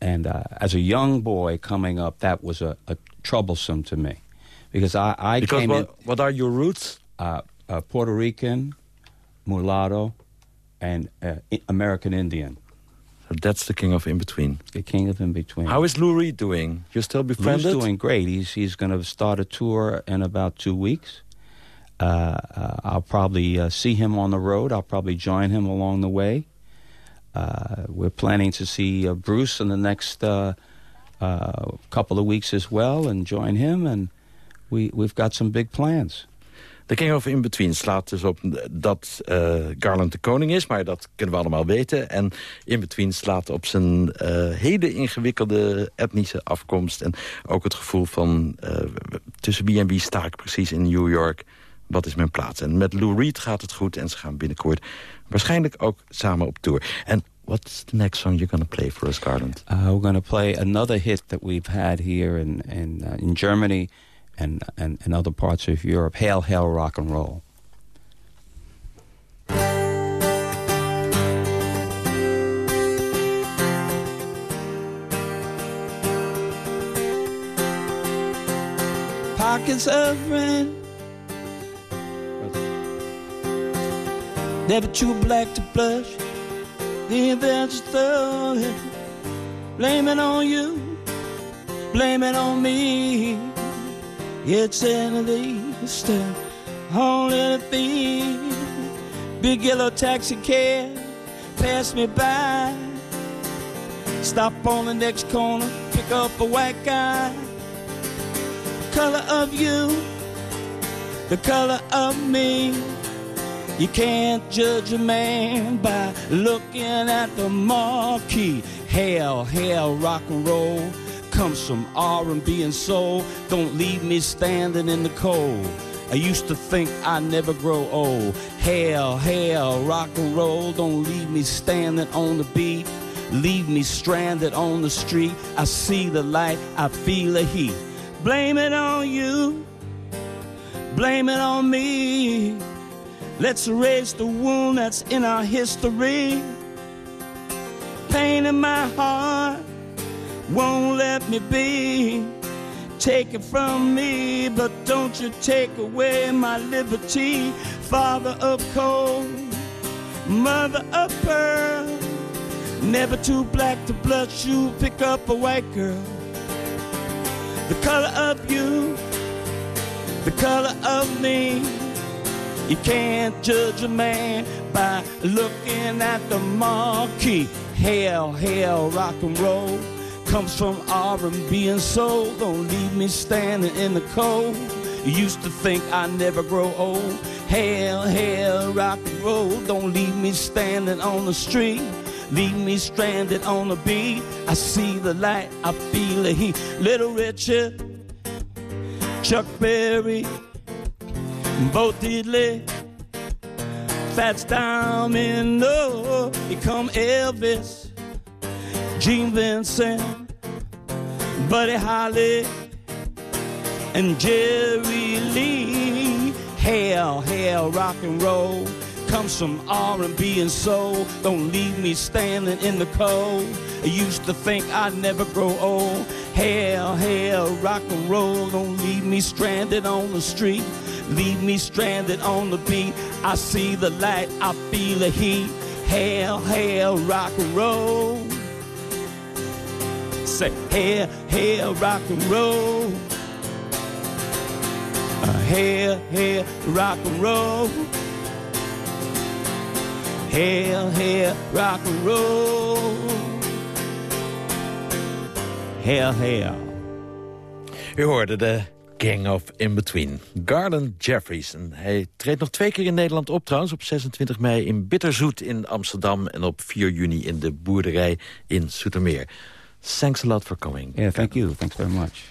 and as a young boy coming up, that was a, a troublesome to me because I, I because came what, in. What are your roots? Puerto Rican, mulatto, and uh, American Indian. So that's the king of in between. The king of in between. How is Lou Reed doing? You're still befriended? Lou's doing great. He's he's going to start a tour in about two weeks. Uh, uh, I'll probably uh, see him on the road. I'll probably join him along the way. Uh, we're planning to see uh, Bruce in the next couple of weeks as well, and join him. And we we've got some big plans. De King of In-Between slaat dus op dat uh, Garland de koning is... maar dat kunnen we allemaal weten. En In-Between slaat op zijn uh, hele ingewikkelde etnische afkomst... en ook het gevoel van uh, tussen wie en wie sta ik precies in New York... wat is mijn plaats? En met Lou Reed gaat het goed en ze gaan binnenkort waarschijnlijk ook samen op tour. En what's the next song you're going to play for us, Garland? Uh, we're going to play another hit that we've had here in, in, uh, in Germany and, and, and other parts of Europe. Hail, hail, rock and roll. Pockets of rent. Never too black to blush. The events thought Blame it on you. Blame it on me. It's the step, only the be. Big yellow taxi cab pass me by. Stop on the next corner, pick up a white guy. color of you, the color of me. You can't judge a man by looking at the marquee. Hell, hell, rock and roll comes from R&B and soul. Don't leave me standing in the cold. I used to think I never grow old. Hell, hell, rock and roll. Don't leave me standing on the beat. Leave me stranded on the street. I see the light, I feel the heat. Blame it on you. Blame it on me. Let's erase the wound that's in our history. Pain in my heart won't let me be. Take it from me, but don't you take away my liberty. Father of coal, mother of pearl. Never too black to blush you, pick up a white girl. The color of you, the color of me. You can't judge a man by looking at the marquee. Hell, hell, rock and roll comes from R&B and soul. Don't leave me standing in the cold. Used to think I'd never grow old. Hell, hell, rock and roll. Don't leave me standing on the street. Leave me stranded on the beat. I see the light, I feel the heat. Little Richard, Chuck Berry, Bo Diddley, Fats Domino. Oh, here come Elvis, Gene Vincent, Buddy Holly, and Jerry Lee. Hell, hell, rock and roll comes from R&B and soul. Don't leave me standing in the cold. I used to think I'd never grow old. Hell, hell, rock and roll. Don't leave me stranded on the street. Leave me stranded on the beat. I see the light, I feel the heat. Hell, hell, rock and roll. Say, hell, hell, rock and roll. Uh, hell, hell, rock and roll. Hell, hell, rock and roll. U hoorde de Gang of In-Between. Garden Jeffries. En hij treedt nog twee keer in Nederland op trouwens. Op 26 mei in Bitterzoet in Amsterdam... en op 4 juni in de boerderij in Soetermeer. Thanks a lot for coming. Yeah, thank you. Thanks very much.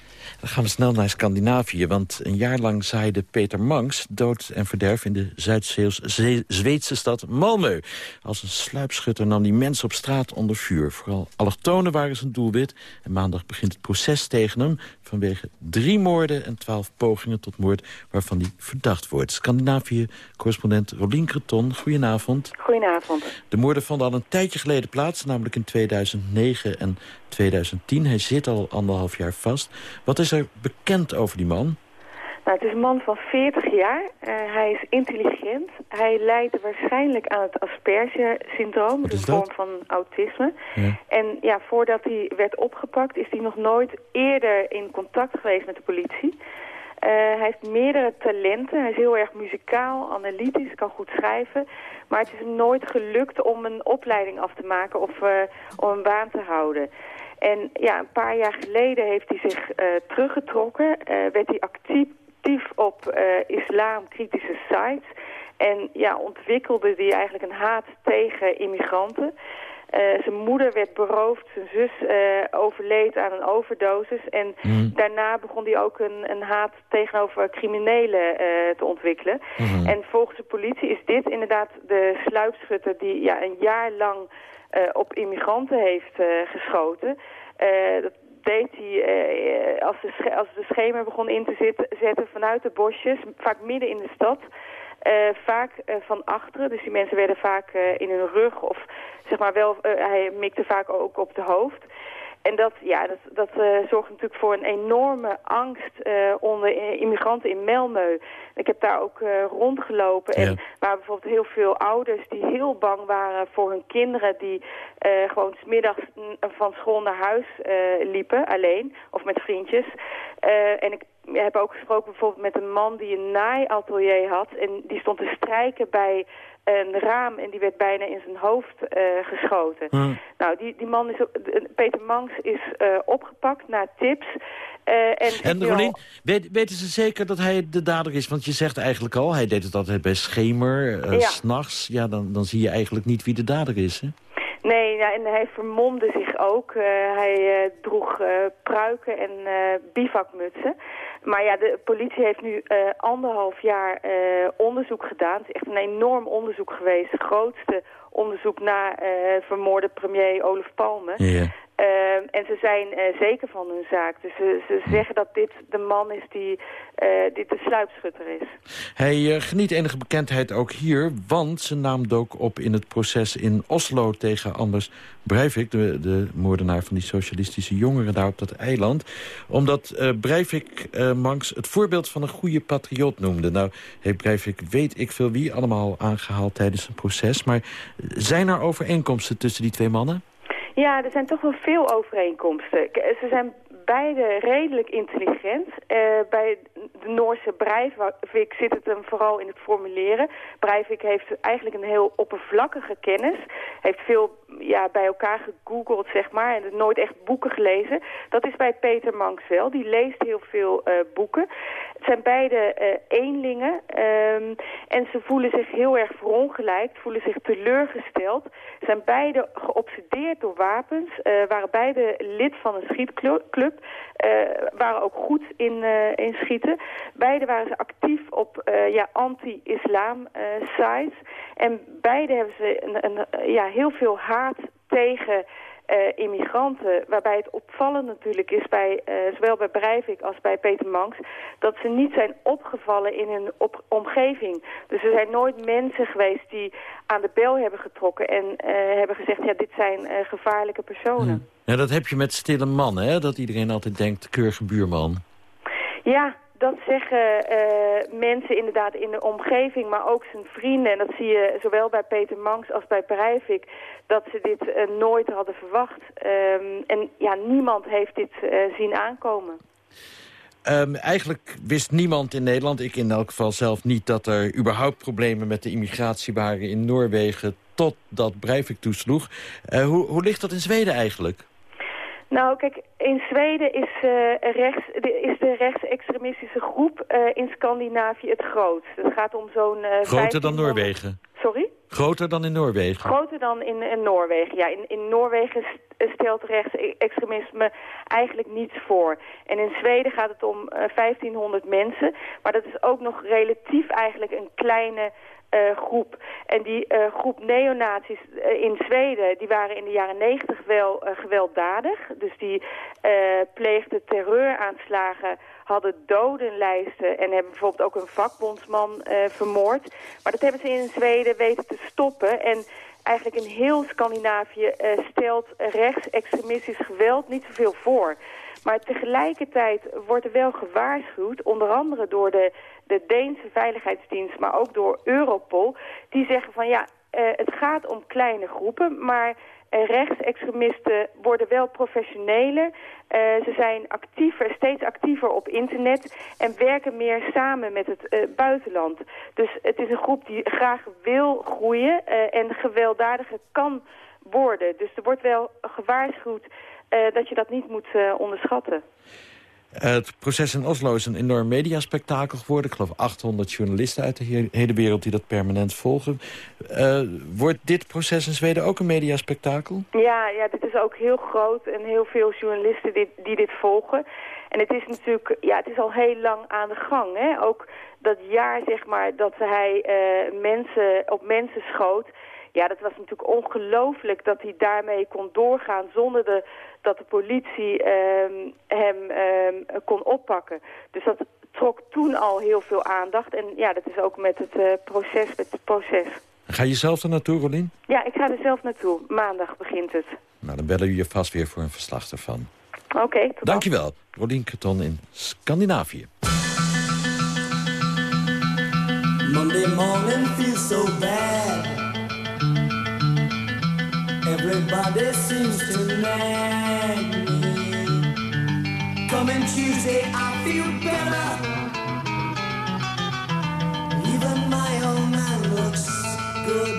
Dan gaan we snel naar Scandinavië, want een jaar lang zaaide Peter Mangs dood en verderf in de Zuid-Zweedse stad Malmö. Als een sluipschutter nam hij mensen op straat onder vuur. Vooral allochtonen waren zijn doelwit. En maandag begint het proces tegen hem vanwege drie moorden en twaalf pogingen tot moord waarvan hij verdacht wordt. Scandinavië-correspondent Rolien Creton, goedenavond. Goedenavond. De moorden vonden al een tijdje geleden plaats, namelijk in 2009 en 2010. Hij zit al anderhalf jaar vast. Wat is er bekend over die man? Nou, het is een man van 40 jaar. Uh, hij is intelligent. Hij lijdt waarschijnlijk aan het Asperger-syndroom. Dus een vorm van autisme. Ja. En ja, voordat hij werd opgepakt is hij nog nooit eerder in contact geweest met de politie. Uh, hij heeft meerdere talenten. Hij is heel erg muzikaal, analytisch, kan goed schrijven. Maar het is hem nooit gelukt om een opleiding af te maken of uh, om een baan te houden. En ja, een paar jaar geleden heeft hij zich uh, teruggetrokken. Uh, werd hij actief op uh, islamkritische sites. En ja, ontwikkelde hij eigenlijk een haat tegen immigranten. zijn moeder werd beroofd, zijn zus overleed aan een overdosis. En mm. daarna begon hij ook een, een haat tegenover criminelen te ontwikkelen. Mm. En volgens de politie is dit inderdaad de sluipschutter die ja, een jaar lang op immigranten heeft uh, geschoten. Uh, dat deed hij als, de als de schemer begon in te zitten, zetten vanuit de bosjes, vaak midden in de stad. vaak van achteren, dus die mensen werden vaak in hun rug of zeg maar wel, hij mikte vaak ook op de hoofd. En dat, ja, dat, dat uh, zorgt natuurlijk voor een enorme angst uh, onder immigranten in Melmeu. Ik heb daar ook uh, rondgelopen en waar bijvoorbeeld heel veel ouders die heel bang waren voor hun kinderen die gewoon smiddags van school naar huis liepen, alleen of met vriendjes. en ik heb ook gesproken bijvoorbeeld met een man die een naaiatelier had. En die stond te strijken bij een raam en die werd bijna in zijn hoofd uh, geschoten. Nou, die, die man is, Peter Mangs is uh, opgepakt na tips. Uh, en en Rolien, weet, weten ze zeker dat hij de dader is? Want je zegt eigenlijk al, hij deed het altijd bij schemer, ja. s'nachts. Ja, dan, dan zie je eigenlijk niet wie de dader is, hè? Nee, ja, en hij vermomde zich ook. Hij droeg pruiken en bivakmutsen. Maar ja, de politie heeft nu anderhalf jaar onderzoek gedaan. Het is echt een enorm onderzoek geweest. Het grootste onderzoek na vermoorde premier Olaf Palme. Ja. Uh, en ze zijn uh, zeker van hun zaak. Dus ze, ze zeggen dat dit de man is die uh, dit de sluipschutter is. Hij geniet enige bekendheid ook hier, want zijn naam dook op in het proces in Oslo tegen Anders Breivik, de, de moordenaar van die socialistische jongeren daar op dat eiland. Omdat Breivik Manks het voorbeeld van een goede patriot noemde. Nou, heeft Breivik weet ik veel wie allemaal aangehaald tijdens het proces. Maar zijn er overeenkomsten tussen die twee mannen? Ja, er zijn toch wel veel overeenkomsten. Ze zijn beide redelijk intelligent. Uh, bij de Noorse Breivik zit het hem vooral in het formuleren. Breivik heeft eigenlijk een heel oppervlakkige kennis. Heeft veel ja, bij elkaar gegoogeld, zeg maar, en nooit echt boeken gelezen. Dat is bij Peter Manks wel. Die leest heel veel uh, boeken. Het zijn beide uh, eenlingen. Um, en ze voelen zich heel erg verongelijkt, voelen zich teleurgesteld. Zijn beide geobsedeerd door wapens. Waren beide lid van een schietclub. Waren ook goed in, in schieten. Beide waren ze actief op ja, anti-islam sites. En beide hebben ze een, een, ja, heel veel haat tegen uh, immigranten. Waarbij het opvallend natuurlijk is, bij, uh, zowel bij Breivik als bij Peter Manks... dat ze niet zijn opgevallen in hun op omgeving. Dus er zijn nooit mensen geweest die aan de bel hebben getrokken... en uh, hebben gezegd, ja, dit zijn gevaarlijke personen. Hmm. Ja, dat heb je met stille mannen, hè? Dat iedereen altijd denkt, keurige buurman. Ja, dat zeggen uh, mensen inderdaad in de omgeving, maar ook zijn vrienden. En dat zie je zowel bij Peter Manks als bij Breivik, dat ze dit uh, nooit hadden verwacht. Um, en ja, niemand heeft dit uh, zien aankomen. Um, eigenlijk wist niemand in Nederland, ik in elk geval zelf niet... dat er überhaupt problemen met de immigratie waren in Noorwegen... totdat Breivik toesloeg. hoe, hoe ligt dat in Zweden eigenlijk? Nou, kijk, in Zweden is, uh, rechts, de, is de rechtsextremistische groep uh, in Scandinavië het grootst. Het gaat om zo'n... Uh, Groter dan Noorwegen? Sorry? Groter dan in Noorwegen? Groter dan in, in Noorwegen, ja. In, in Noorwegen stelt rechtsextremisme eigenlijk niets voor. En in Zweden gaat het om 1500 mensen. Maar dat is ook nog relatief eigenlijk een kleine groep. En die uh, groep neonazies uh, in Zweden, die waren in de jaren negentig wel gewelddadig. Dus die pleegden terreuraanslagen, hadden dodenlijsten en hebben bijvoorbeeld ook een vakbondsman vermoord. Maar dat hebben ze in Zweden weten te stoppen en... Eigenlijk in heel Scandinavië stelt rechtsextremistisch geweld niet zoveel voor. Maar tegelijkertijd wordt er wel gewaarschuwd, onder andere door de de Deense Veiligheidsdienst, maar ook door Europol... die zeggen van ja, uh, het gaat om kleine groepen, maar uh, rechtsextremisten worden wel professioneler. Uh, ze zijn actiever, steeds actiever op internet en werken meer samen met het buitenland. Dus het is een groep die graag wil groeien en gewelddadiger kan worden. Dus er wordt wel gewaarschuwd dat je dat niet moet onderschatten. Het proces in Oslo is een enorm mediaspectakel geworden. Ik geloof 800 journalisten uit de hele wereld die dat permanent volgen. Uh, wordt dit proces in Zweden ook een mediaspectakel? Ja, ja, dit is ook heel groot en heel veel journalisten die, die dit volgen. En het is natuurlijk, ja, het is al heel lang aan de gang. Hè? Ook dat jaar, zeg maar, dat hij uh, mensen op mensen schoot. Ja, dat was natuurlijk ongelooflijk dat hij daarmee kon doorgaan zonder de dat de politie um, hem um, kon oppakken. Dus dat trok toen al heel veel aandacht. En ja, dat is ook met het uh, proces, met het proces. Ga je zelf er naartoe, Rolien? Ja, ik ga er zelf naartoe. Maandag begint het. Nou, dan bellen we je vast weer voor een verslag ervan. Oké, okay, Dankjewel, Rolien Kreton in Scandinavië. Monday morning feels so bad Everybody seems to nag me Coming Tuesday, I feel better. Even my old man looks good.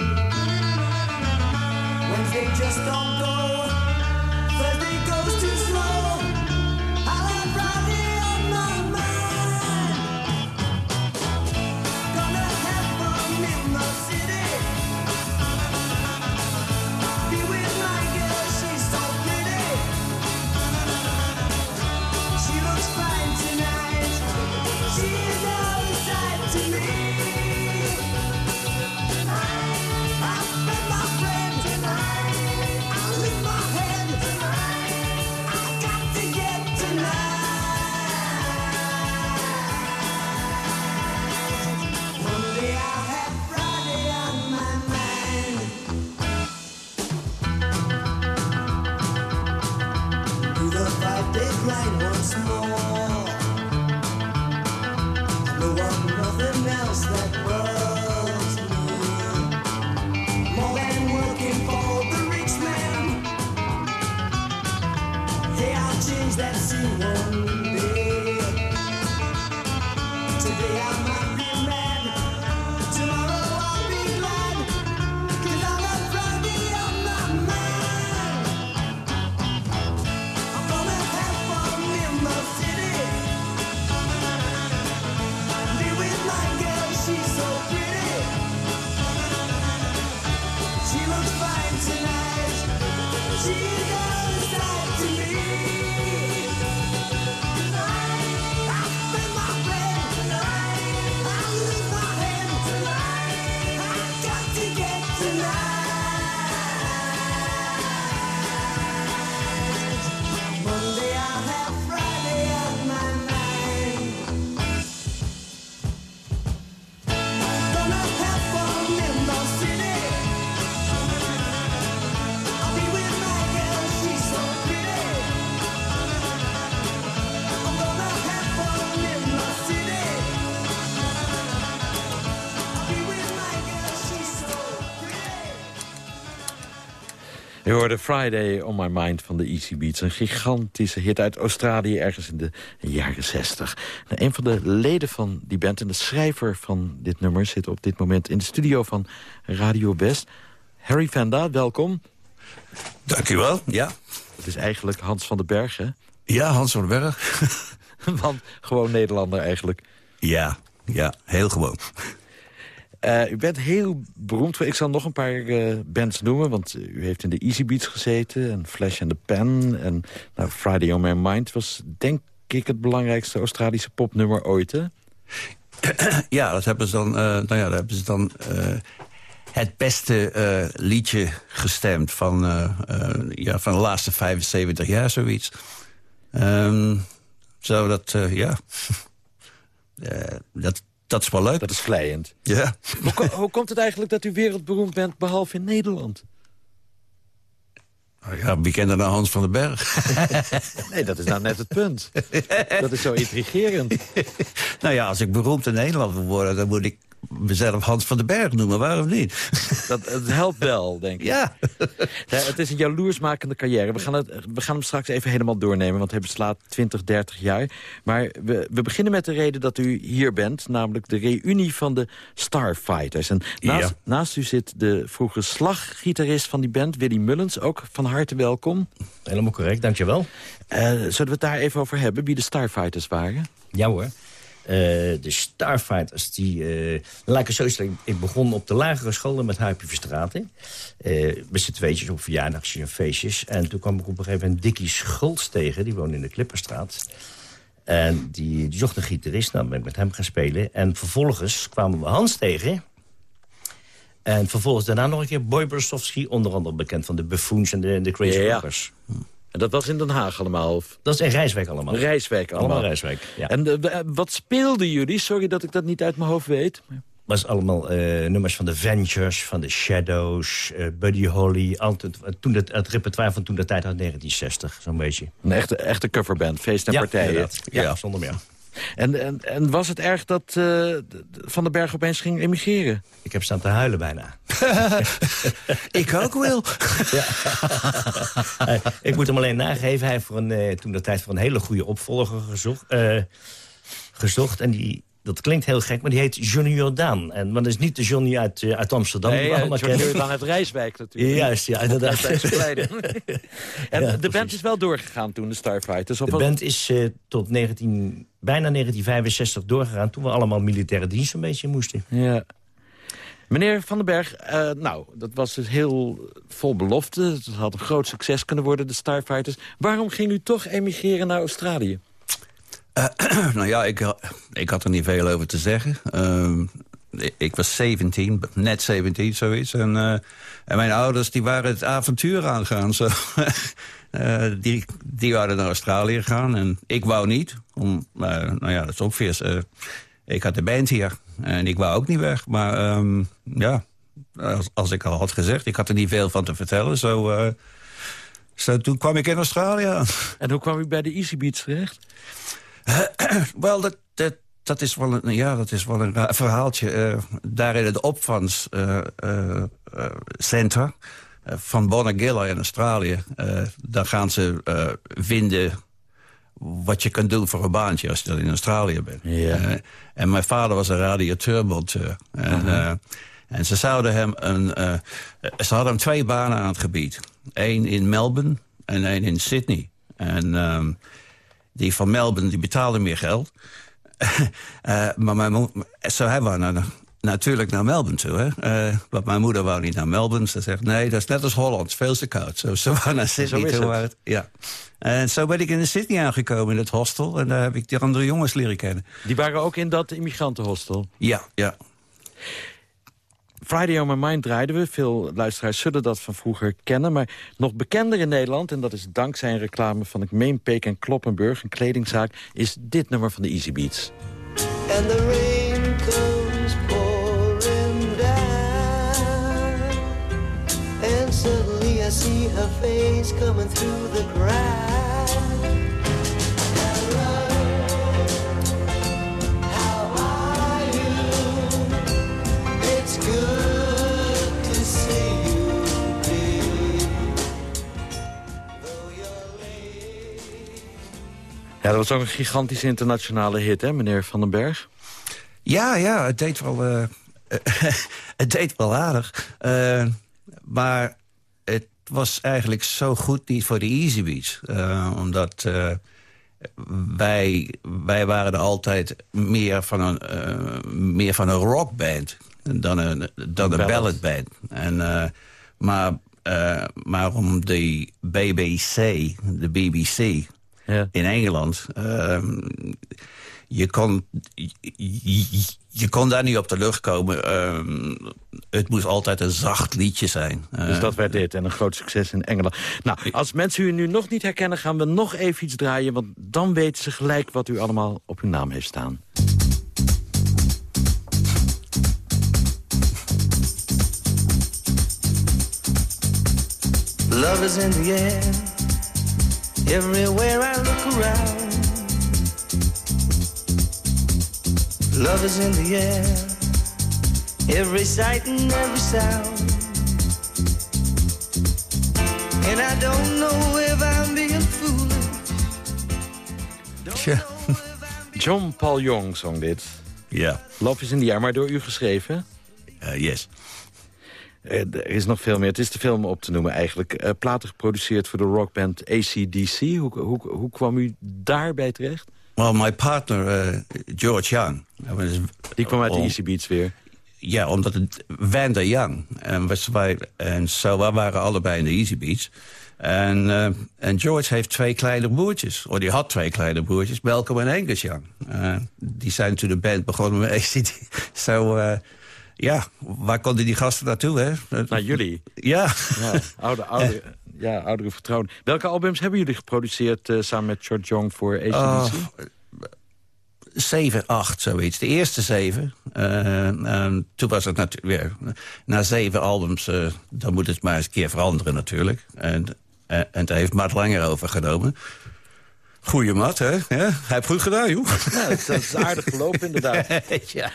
Wednesday just don't go. Do the five-day grind once more. I know of nothing else that worries U hoorde Friday on My Mind van de Easy Beats. Een gigantische hit uit Australië ergens in de jaren 60. En een van de leden van die band en de schrijver van dit nummer... zit op dit moment in de studio van Radio West. Harry Venda, welkom. Dank u wel, ja. Het is eigenlijk Hans van den Berg, hè? Ja, Hans van den Berg. Want gewoon Nederlander eigenlijk. Ja, ja, heel gewoon. Eh, u bent heel beroemd. Ik zal nog een paar eh, bands noemen. Want u heeft in de Easy Beats gezeten. En Flash and the Pen. En nou, Friday on My Mind was denk ik het belangrijkste Australische popnummer ooit. Ja, dat hebben ze dan, eh, nou ja, dat hebben ze dan eh, het beste eh, liedje gestemd van, eh, eh, ja, van de laatste 75 jaar, zoiets. Ehm, zo, dat, eh, ja. Eh, dat, dat is wel leuk. Dat is vlijend. Ja. Hoe, hoe komt het eigenlijk dat u wereldberoemd bent, behalve in Nederland? Nou ja, wie kent er nou Hans van den Berg? nee, dat is nou net het punt. Dat is zo intrigerend. nou ja, als ik beroemd in Nederland wil worden... dan moet ik mezelf Hans van den Berg noemen, waarom niet? Dat, het helpt wel, denk ik. Ja. Ja, het is een jaloersmakende carrière. We gaan, het, we gaan hem straks even helemaal doornemen, want hij beslaat 20, 30 jaar. Maar we, we beginnen met de reden dat u hier bent, namelijk de reunie van de Starfighters. En naast, Ja. naast u zit de vroege slaggitarist van die band, Willy Mullens. Ook van harte welkom. Helemaal correct, dankjewel. Eh zullen we het daar even over hebben, wie de Starfighters waren? Ja hoor. Eh, de Starfighters, die... laat ik het zo stellen, ik begon op de lagere scholen met Huipje Verstraten. Eh met z'n tweetjes op verjaardagsjes en feestjes. En toen kwam ik op een gegeven moment Dickie Schultz tegen. Die woonde in de Klipperstraat. En die, die zocht een gitarist, nou ben ik met hem gaan spelen. En vervolgens kwamen we Hans tegen... En vervolgens daarna nog een keer Boy onder andere bekend van de Buffoons en de, de Crazy Ja. Rockers. En dat was in Den Haag allemaal? Of? Dat is in Rijswijk allemaal. Rijswijk allemaal. Allemaal Rijswijk, ja. En eh, wat speelden jullie? Sorry dat ik dat niet uit mijn hoofd weet. was allemaal eh, nummers van de Ventures, van de Shadows, eh, Buddy Holly. Altijd, toen het, het repertoire van toen de tijd uit 1960, zo'n beetje. Een echte, echte coverband, feest en Ja, partijen. inderdaad. Ja, zonder meer. En, en, en was het erg dat eh, Van den Berg opeens ging emigreren? Ik heb staan te huilen bijna. ik ook wil. Eh, ik moet hem alleen nageven. Hij heeft voor een, eh, toen de tijd voor een hele goede opvolger gezocht. eh, gezocht en die, dat klinkt heel gek, maar die heet Johnny Jordaan. En, maar dat is niet de Johnny uit, eh, uit Amsterdam. Nee, allemaal Johnny kennen. Jordaan uit Rijswijk natuurlijk. Juist, ja, inderdaad. En Ja, de band is wel doorgegaan toen, de Starfighters? Of De band is eh, tot 19, bijna 1965 doorgegaan... toen we allemaal militaire dienst een beetje moesten. Ja. Meneer Van den Berg, eh, nou, dat was dus heel vol belofte. Het had een groot succes kunnen worden, de Starfighters. Waarom ging u toch emigreren naar Australië? nou ja, ik, ik had er niet veel over te zeggen. Ehm, ik- ik was 17, net 17, zoiets. En, eh, en mijn ouders die waren het avontuur aangaan. Zo. Eh, die, die waren naar Australië gegaan en ik wou niet. Om, eh, nou ja, dat is obvious. Eh, ik had de band hier en ik wou ook niet weg. Maar ehm, ja, als, ik al had gezegd, ik had er niet veel van te vertellen. Zo, eh, toen kwam ik in Australië. En hoe kwam u bij de Easy Beats terecht? Wel, dat, dat, dat, is wel een, ja, dat is wel een verhaaltje. Eh, daar in het opvangscentrum eh, van Bonagilla in Australië... eh, daar gaan ze eh, vinden wat je kunt doen voor een baantje als je dan in Australië bent. Eh, en mijn vader was een radiateurmonteur. En, eh, en ze zouden hem een... eh, ze hadden hem twee banen aan het gebied. Eén in Melbourne en één in Sydney. En ehm, die van Melbourne die betaalde meer geld. Eh, maar mijn mo- zo hij wou naar, natuurlijk naar Melbourne toe. Hè? Eh, want mijn moeder wou niet naar Melbourne. Ze zegt, nee, dat is net als Holland, veel te koud. Zo, ze wou naar Sydney toe. het- ja. En zo ben ik in Sydney aangekomen in het hostel. En daar heb ik die andere jongens leren kennen. Die waren ook in dat immigrantenhostel? Ja, ja. Friday on My Mind draaiden we. Veel luisteraars zullen dat van vroeger kennen. Maar nog bekender in Nederland, en dat is dankzij een reclame van ik meen Peek en Kloppenburg, een kledingzaak, is dit nummer van de Easy Beats. And the rain comes pouring down. And suddenly I see her face coming through the crowd. Ja, dat was ook een gigantische internationale hit, hè, meneer Van den Berg? Ja, ja, het deed wel, eh, het deed wel aardig. Eh, maar het was eigenlijk zo goed niet voor de Easy Beats. Eh, omdat eh, wij, wij waren altijd meer van een, eh, meer van een rockband dan een, dan een Ballad. balladband. En, eh, maar, eh, maar om de BBC, de BBC in Engeland... ehm, je kon, je, kon daar niet op de lucht komen. Ehm, het moest altijd een zacht liedje zijn. Dus Eh, dat werd dit en een groot succes in Engeland. Nou, als mensen u nu nog niet herkennen, gaan we nog even iets draaien... want dan weten ze gelijk wat u allemaal op uw naam heeft staan. Love is in the air, everywhere I look around. Love is in the air, every sight and every sound. And I don't know if I'm being foolish. Tja. John Paul Young zong dit. Ja. Love is in the Air, maar door u geschreven? Eh, yes. Eh, er is nog veel meer. Het is te veel om op te noemen eigenlijk. Eh, platen geproduceerd voor de rockband ACDC. Hoe, hoe, hoe kwam u daarbij terecht? Well, mijn partner, eh, George Young. Die kwam uit de Easy Beats weer. Ja, omdat het Wander Young. En, was wij, en zo wij waren allebei in de Easy Beats. En, en George heeft twee kleine broertjes. Of die had twee kleine broertjes, Malcolm en Angus Young. Die zijn toen de band begonnen met ACD. Zo, ja, waar konden die gasten naartoe, hè? Naar jullie? Ja. Ja, oude, oude, ja, oudere vertrouwen. Welke albums hebben jullie geproduceerd eh, samen met George Young voor ACDC? Oh, zeven, acht, zoiets. De eerste zeven. En toen was het natuurlijk weer... Na zeven albums, eh, dan moet het maar eens een keer veranderen natuurlijk. En, en daar heeft Matt Langer over genomen. Goeie mat, hè? Ja, hij heeft goed gedaan, joh. Nou, dat, dat is aardig gelopen, inderdaad. ja.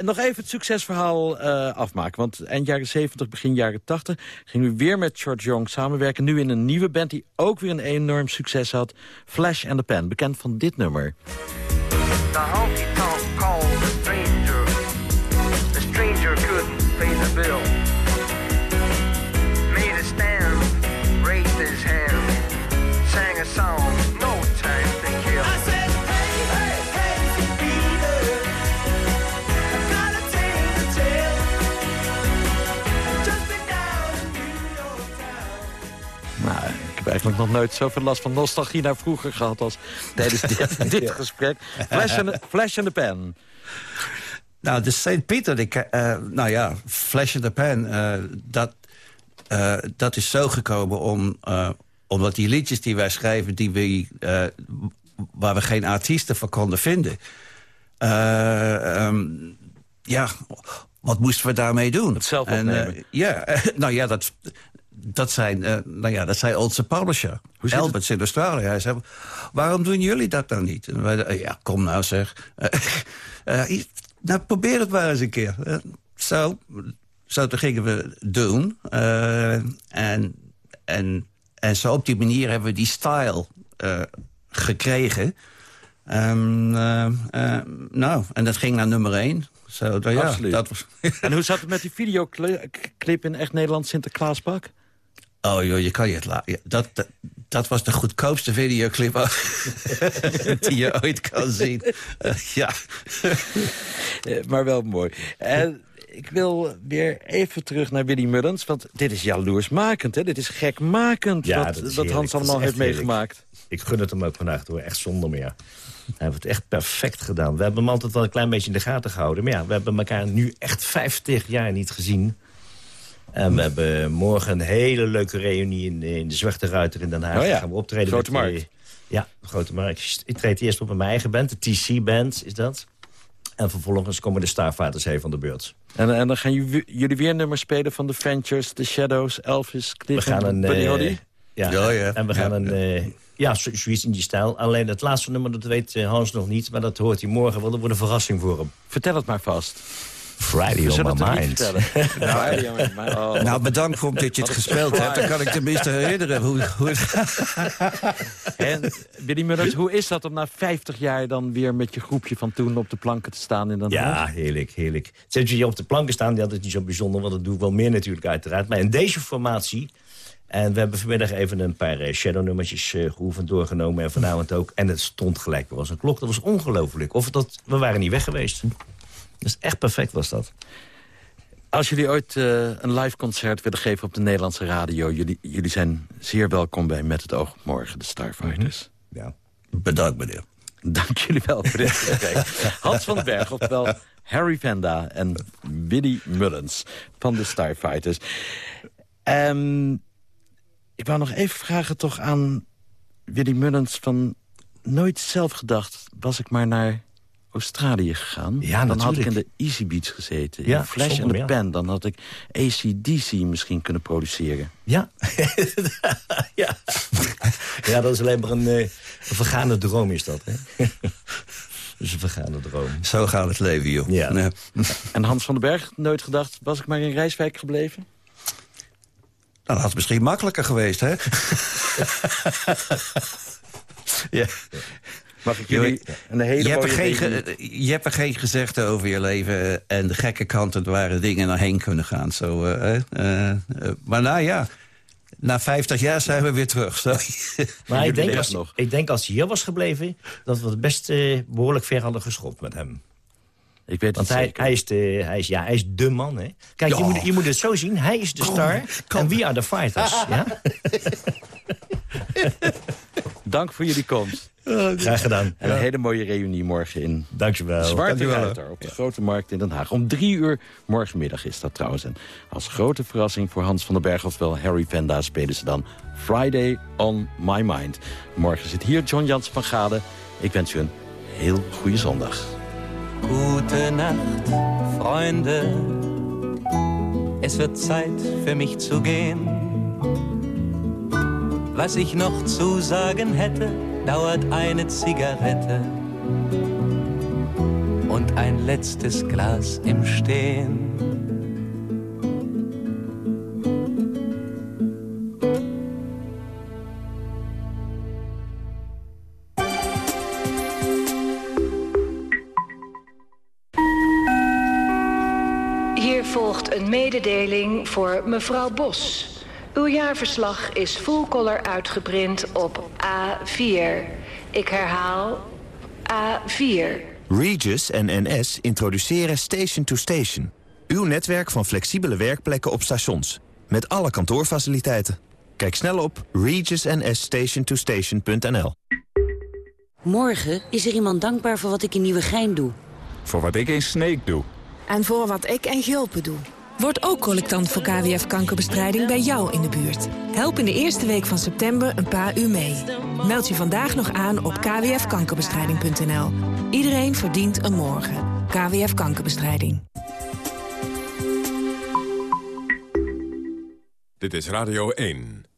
Nog even het succesverhaal eh, afmaken. Want eind jaren 70, begin jaren 80... ging u weer met George Young samenwerken. Nu in een nieuwe band die ook weer een enorm succes had. Flash and the Pen, bekend van dit nummer. Eigenlijk nog nooit zoveel last van nostalgie naar vroeger gehad... als tijdens dit, dit gesprek. Flash and, the, Flash and the Pen. Nou, de St. Pieter, die, ke- eh, nou ja, Flash in the Pan, eh, dat, eh, dat is zo gekomen om, omdat die liedjes die wij schrijven, die we, waar we geen artiesten voor konden vinden. eh, ehm, ja, wat moesten we daarmee doen? Het zelf En, opnemen. ja, nou ja, dat, dat, zijn, eh, nou ja, dat zijn onze publisher. Alberts in Australië. Hij zei, waarom doen jullie dat dan niet? En wij, ja, kom nou zeg. Eh, eh, nou, probeer het maar eens een keer. Zo, zo toen gingen we doen. En, en, en zo op die manier hebben we die style gekregen. Ehm, eh, eh, nou, en dat ging naar nummer één. Zo, nou ja, Absoluut. dat was... En hoe zat het met die videoclip in Echt Nederland Sinterklaaspak? Oh joh, je kan je het laten. dat, dat, dat was de goedkoopste videoclip die je ooit kan zien. Eh, ja. Eh, maar wel mooi. En ik wil weer even terug naar Willy Mullens. Want dit is jaloersmakend, hè? Dit is gekmakend Ja, wat, dat is wat. Hans allemaal heeft meegemaakt. Ik gun het hem ook vandaag door, echt zonder meer. Hij heeft het echt perfect gedaan. We hebben hem altijd wel een klein beetje in de gaten gehouden. Maar ja, we hebben elkaar nu echt 50 jaar niet gezien. En we hebben morgen een hele leuke reunie in, in de Zwarte Ruiter in Den Haag. Oh ja, gaan we optreden Grote met, Markt. ja, Grote Markt. Ik treed eerst op met mijn eigen band, de TC-band is dat. En vervolgens komen de Starfighters heen van de beurt. En, en dan gaan jullie, weer nummers spelen van The Ventures, The Shadows, Elvis, Cliff We gaan en een... Buddy eh, Holly? ja, Ja, ja. en we gaan Ja, een... eh, ja, zo- zoiets in die stijl. Alleen het laatste nummer, dat weet eh, Hans nog niet. Maar dat hoort hij morgen wel. Dat wordt een verrassing voor hem. Vertel het maar vast. Friday We on my mind. vertellen. Friday on my mind. Oh. Nou, bedankt voor omdat je het gespeeld hebt. Dan kan ik tenminste herinneren hoe, En Willy Mullens, hoe is dat om na 50 jaar dan weer met je groepje van toen op de planken te staan in Den Ja, heerlijk, heerlijk. Zet je op de planken staan, dat is niet zo bijzonder... want dat doe ik wel meer natuurlijk uiteraard. Maar in deze formatie... en we hebben vanmiddag even een paar eh, shadow-nummertjes eh, geoefend doorgenomen... en vanavond ook. En het stond gelijk weer als een klok. Dat was ongelooflijk. Of dat, we waren niet weg geweest. Dus echt perfect was dat. Als jullie ooit eh, een live concert willen geven op de Nederlandse radio... jullie, jullie zijn zeer welkom bij Met het oog op morgen, de Starfighters. Ja. Bedankt, meneer. Dank jullie wel voor dit gesprek. Hans van den Berg, oftewel Harry Venda en Willy Mullens van de Starfighters. Ehm, ik wou nog even vragen toch aan Willy Mullens van... nooit zelf gedacht, was ik maar naar Australië gegaan. Ja, dan had ik in natuurlijk. de Easy Beats gezeten. Ja, in Flash en de. Pen. Dan had ik ACDC misschien kunnen produceren. Ja. ja. ja, dat is alleen maar een, eh, een vergaande droom is dat. Hè? dus een vergaande droom. Zo gaat het leven, joh. Ja. Nee. En Hans van den Berg, nooit gedacht, was ik maar in Rijswijk gebleven? Nou, dat had misschien makkelijker geweest, hè? ja. Mag ik jullie een hele je, hebt er geen, ge- je hebt er geen gezegd over je leven... en de gekke kanten waar dingen naar heen kunnen gaan. Zo, eh, eh, eh, maar nou ja, na 50 jaar zijn we weer terug. Zo. Maar ik denk, als, nog. ik denk als hij hier was gebleven... dat we het best eh, behoorlijk ver hadden geschopt met hem. Ik weet Want het hij, zeker. hij, is de, hij, is, ja, hij is de man, hè? Kijk, je, moet, je moet het zo zien. Hij is de star en we are the fighters. Ja? Dank voor jullie komst. Graag gedaan. En een hele mooie reunie morgen in Dankjewel. Zwarte. Ruiter op de Grote Markt in Den Haag. Om drie uur morgenmiddag is dat trouwens. En als grote verrassing voor Hans van den Berg, oftewel Harry Venda... spelen ze dan Friday on My Mind. Morgen zit hier John Jansen van Gade. Ik wens u een heel goede zondag. Gute Nacht, Freunde. Es wird Zeit für mich zu gehen. Was ich noch zu sagen hätte, dauert eine Zigarette und ein letztes Glas im Stehen. Hier volgt een mededeling voor mevrouw Bos. Uw jaarverslag is full color uitgeprint op A4. Ik herhaal A4. Regis en NS introduceren Station to Station. Uw netwerk van flexibele werkplekken op stations. Met alle kantoorfaciliteiten. Kijk snel op regisnsstationtostation.nl Morgen is er iemand dankbaar voor wat ik in Nieuwegein doe. Voor wat ik in Sneek doe. En voor wat ik in Gulpen doe. Word ook collectant voor KWF-kankerbestrijding bij jou in de buurt. Help in de eerste week van september een paar uur mee. Meld je vandaag nog aan op kwfkankerbestrijding.nl. Iedereen verdient een morgen. KWF Kankerbestrijding. Dit is Radio 1.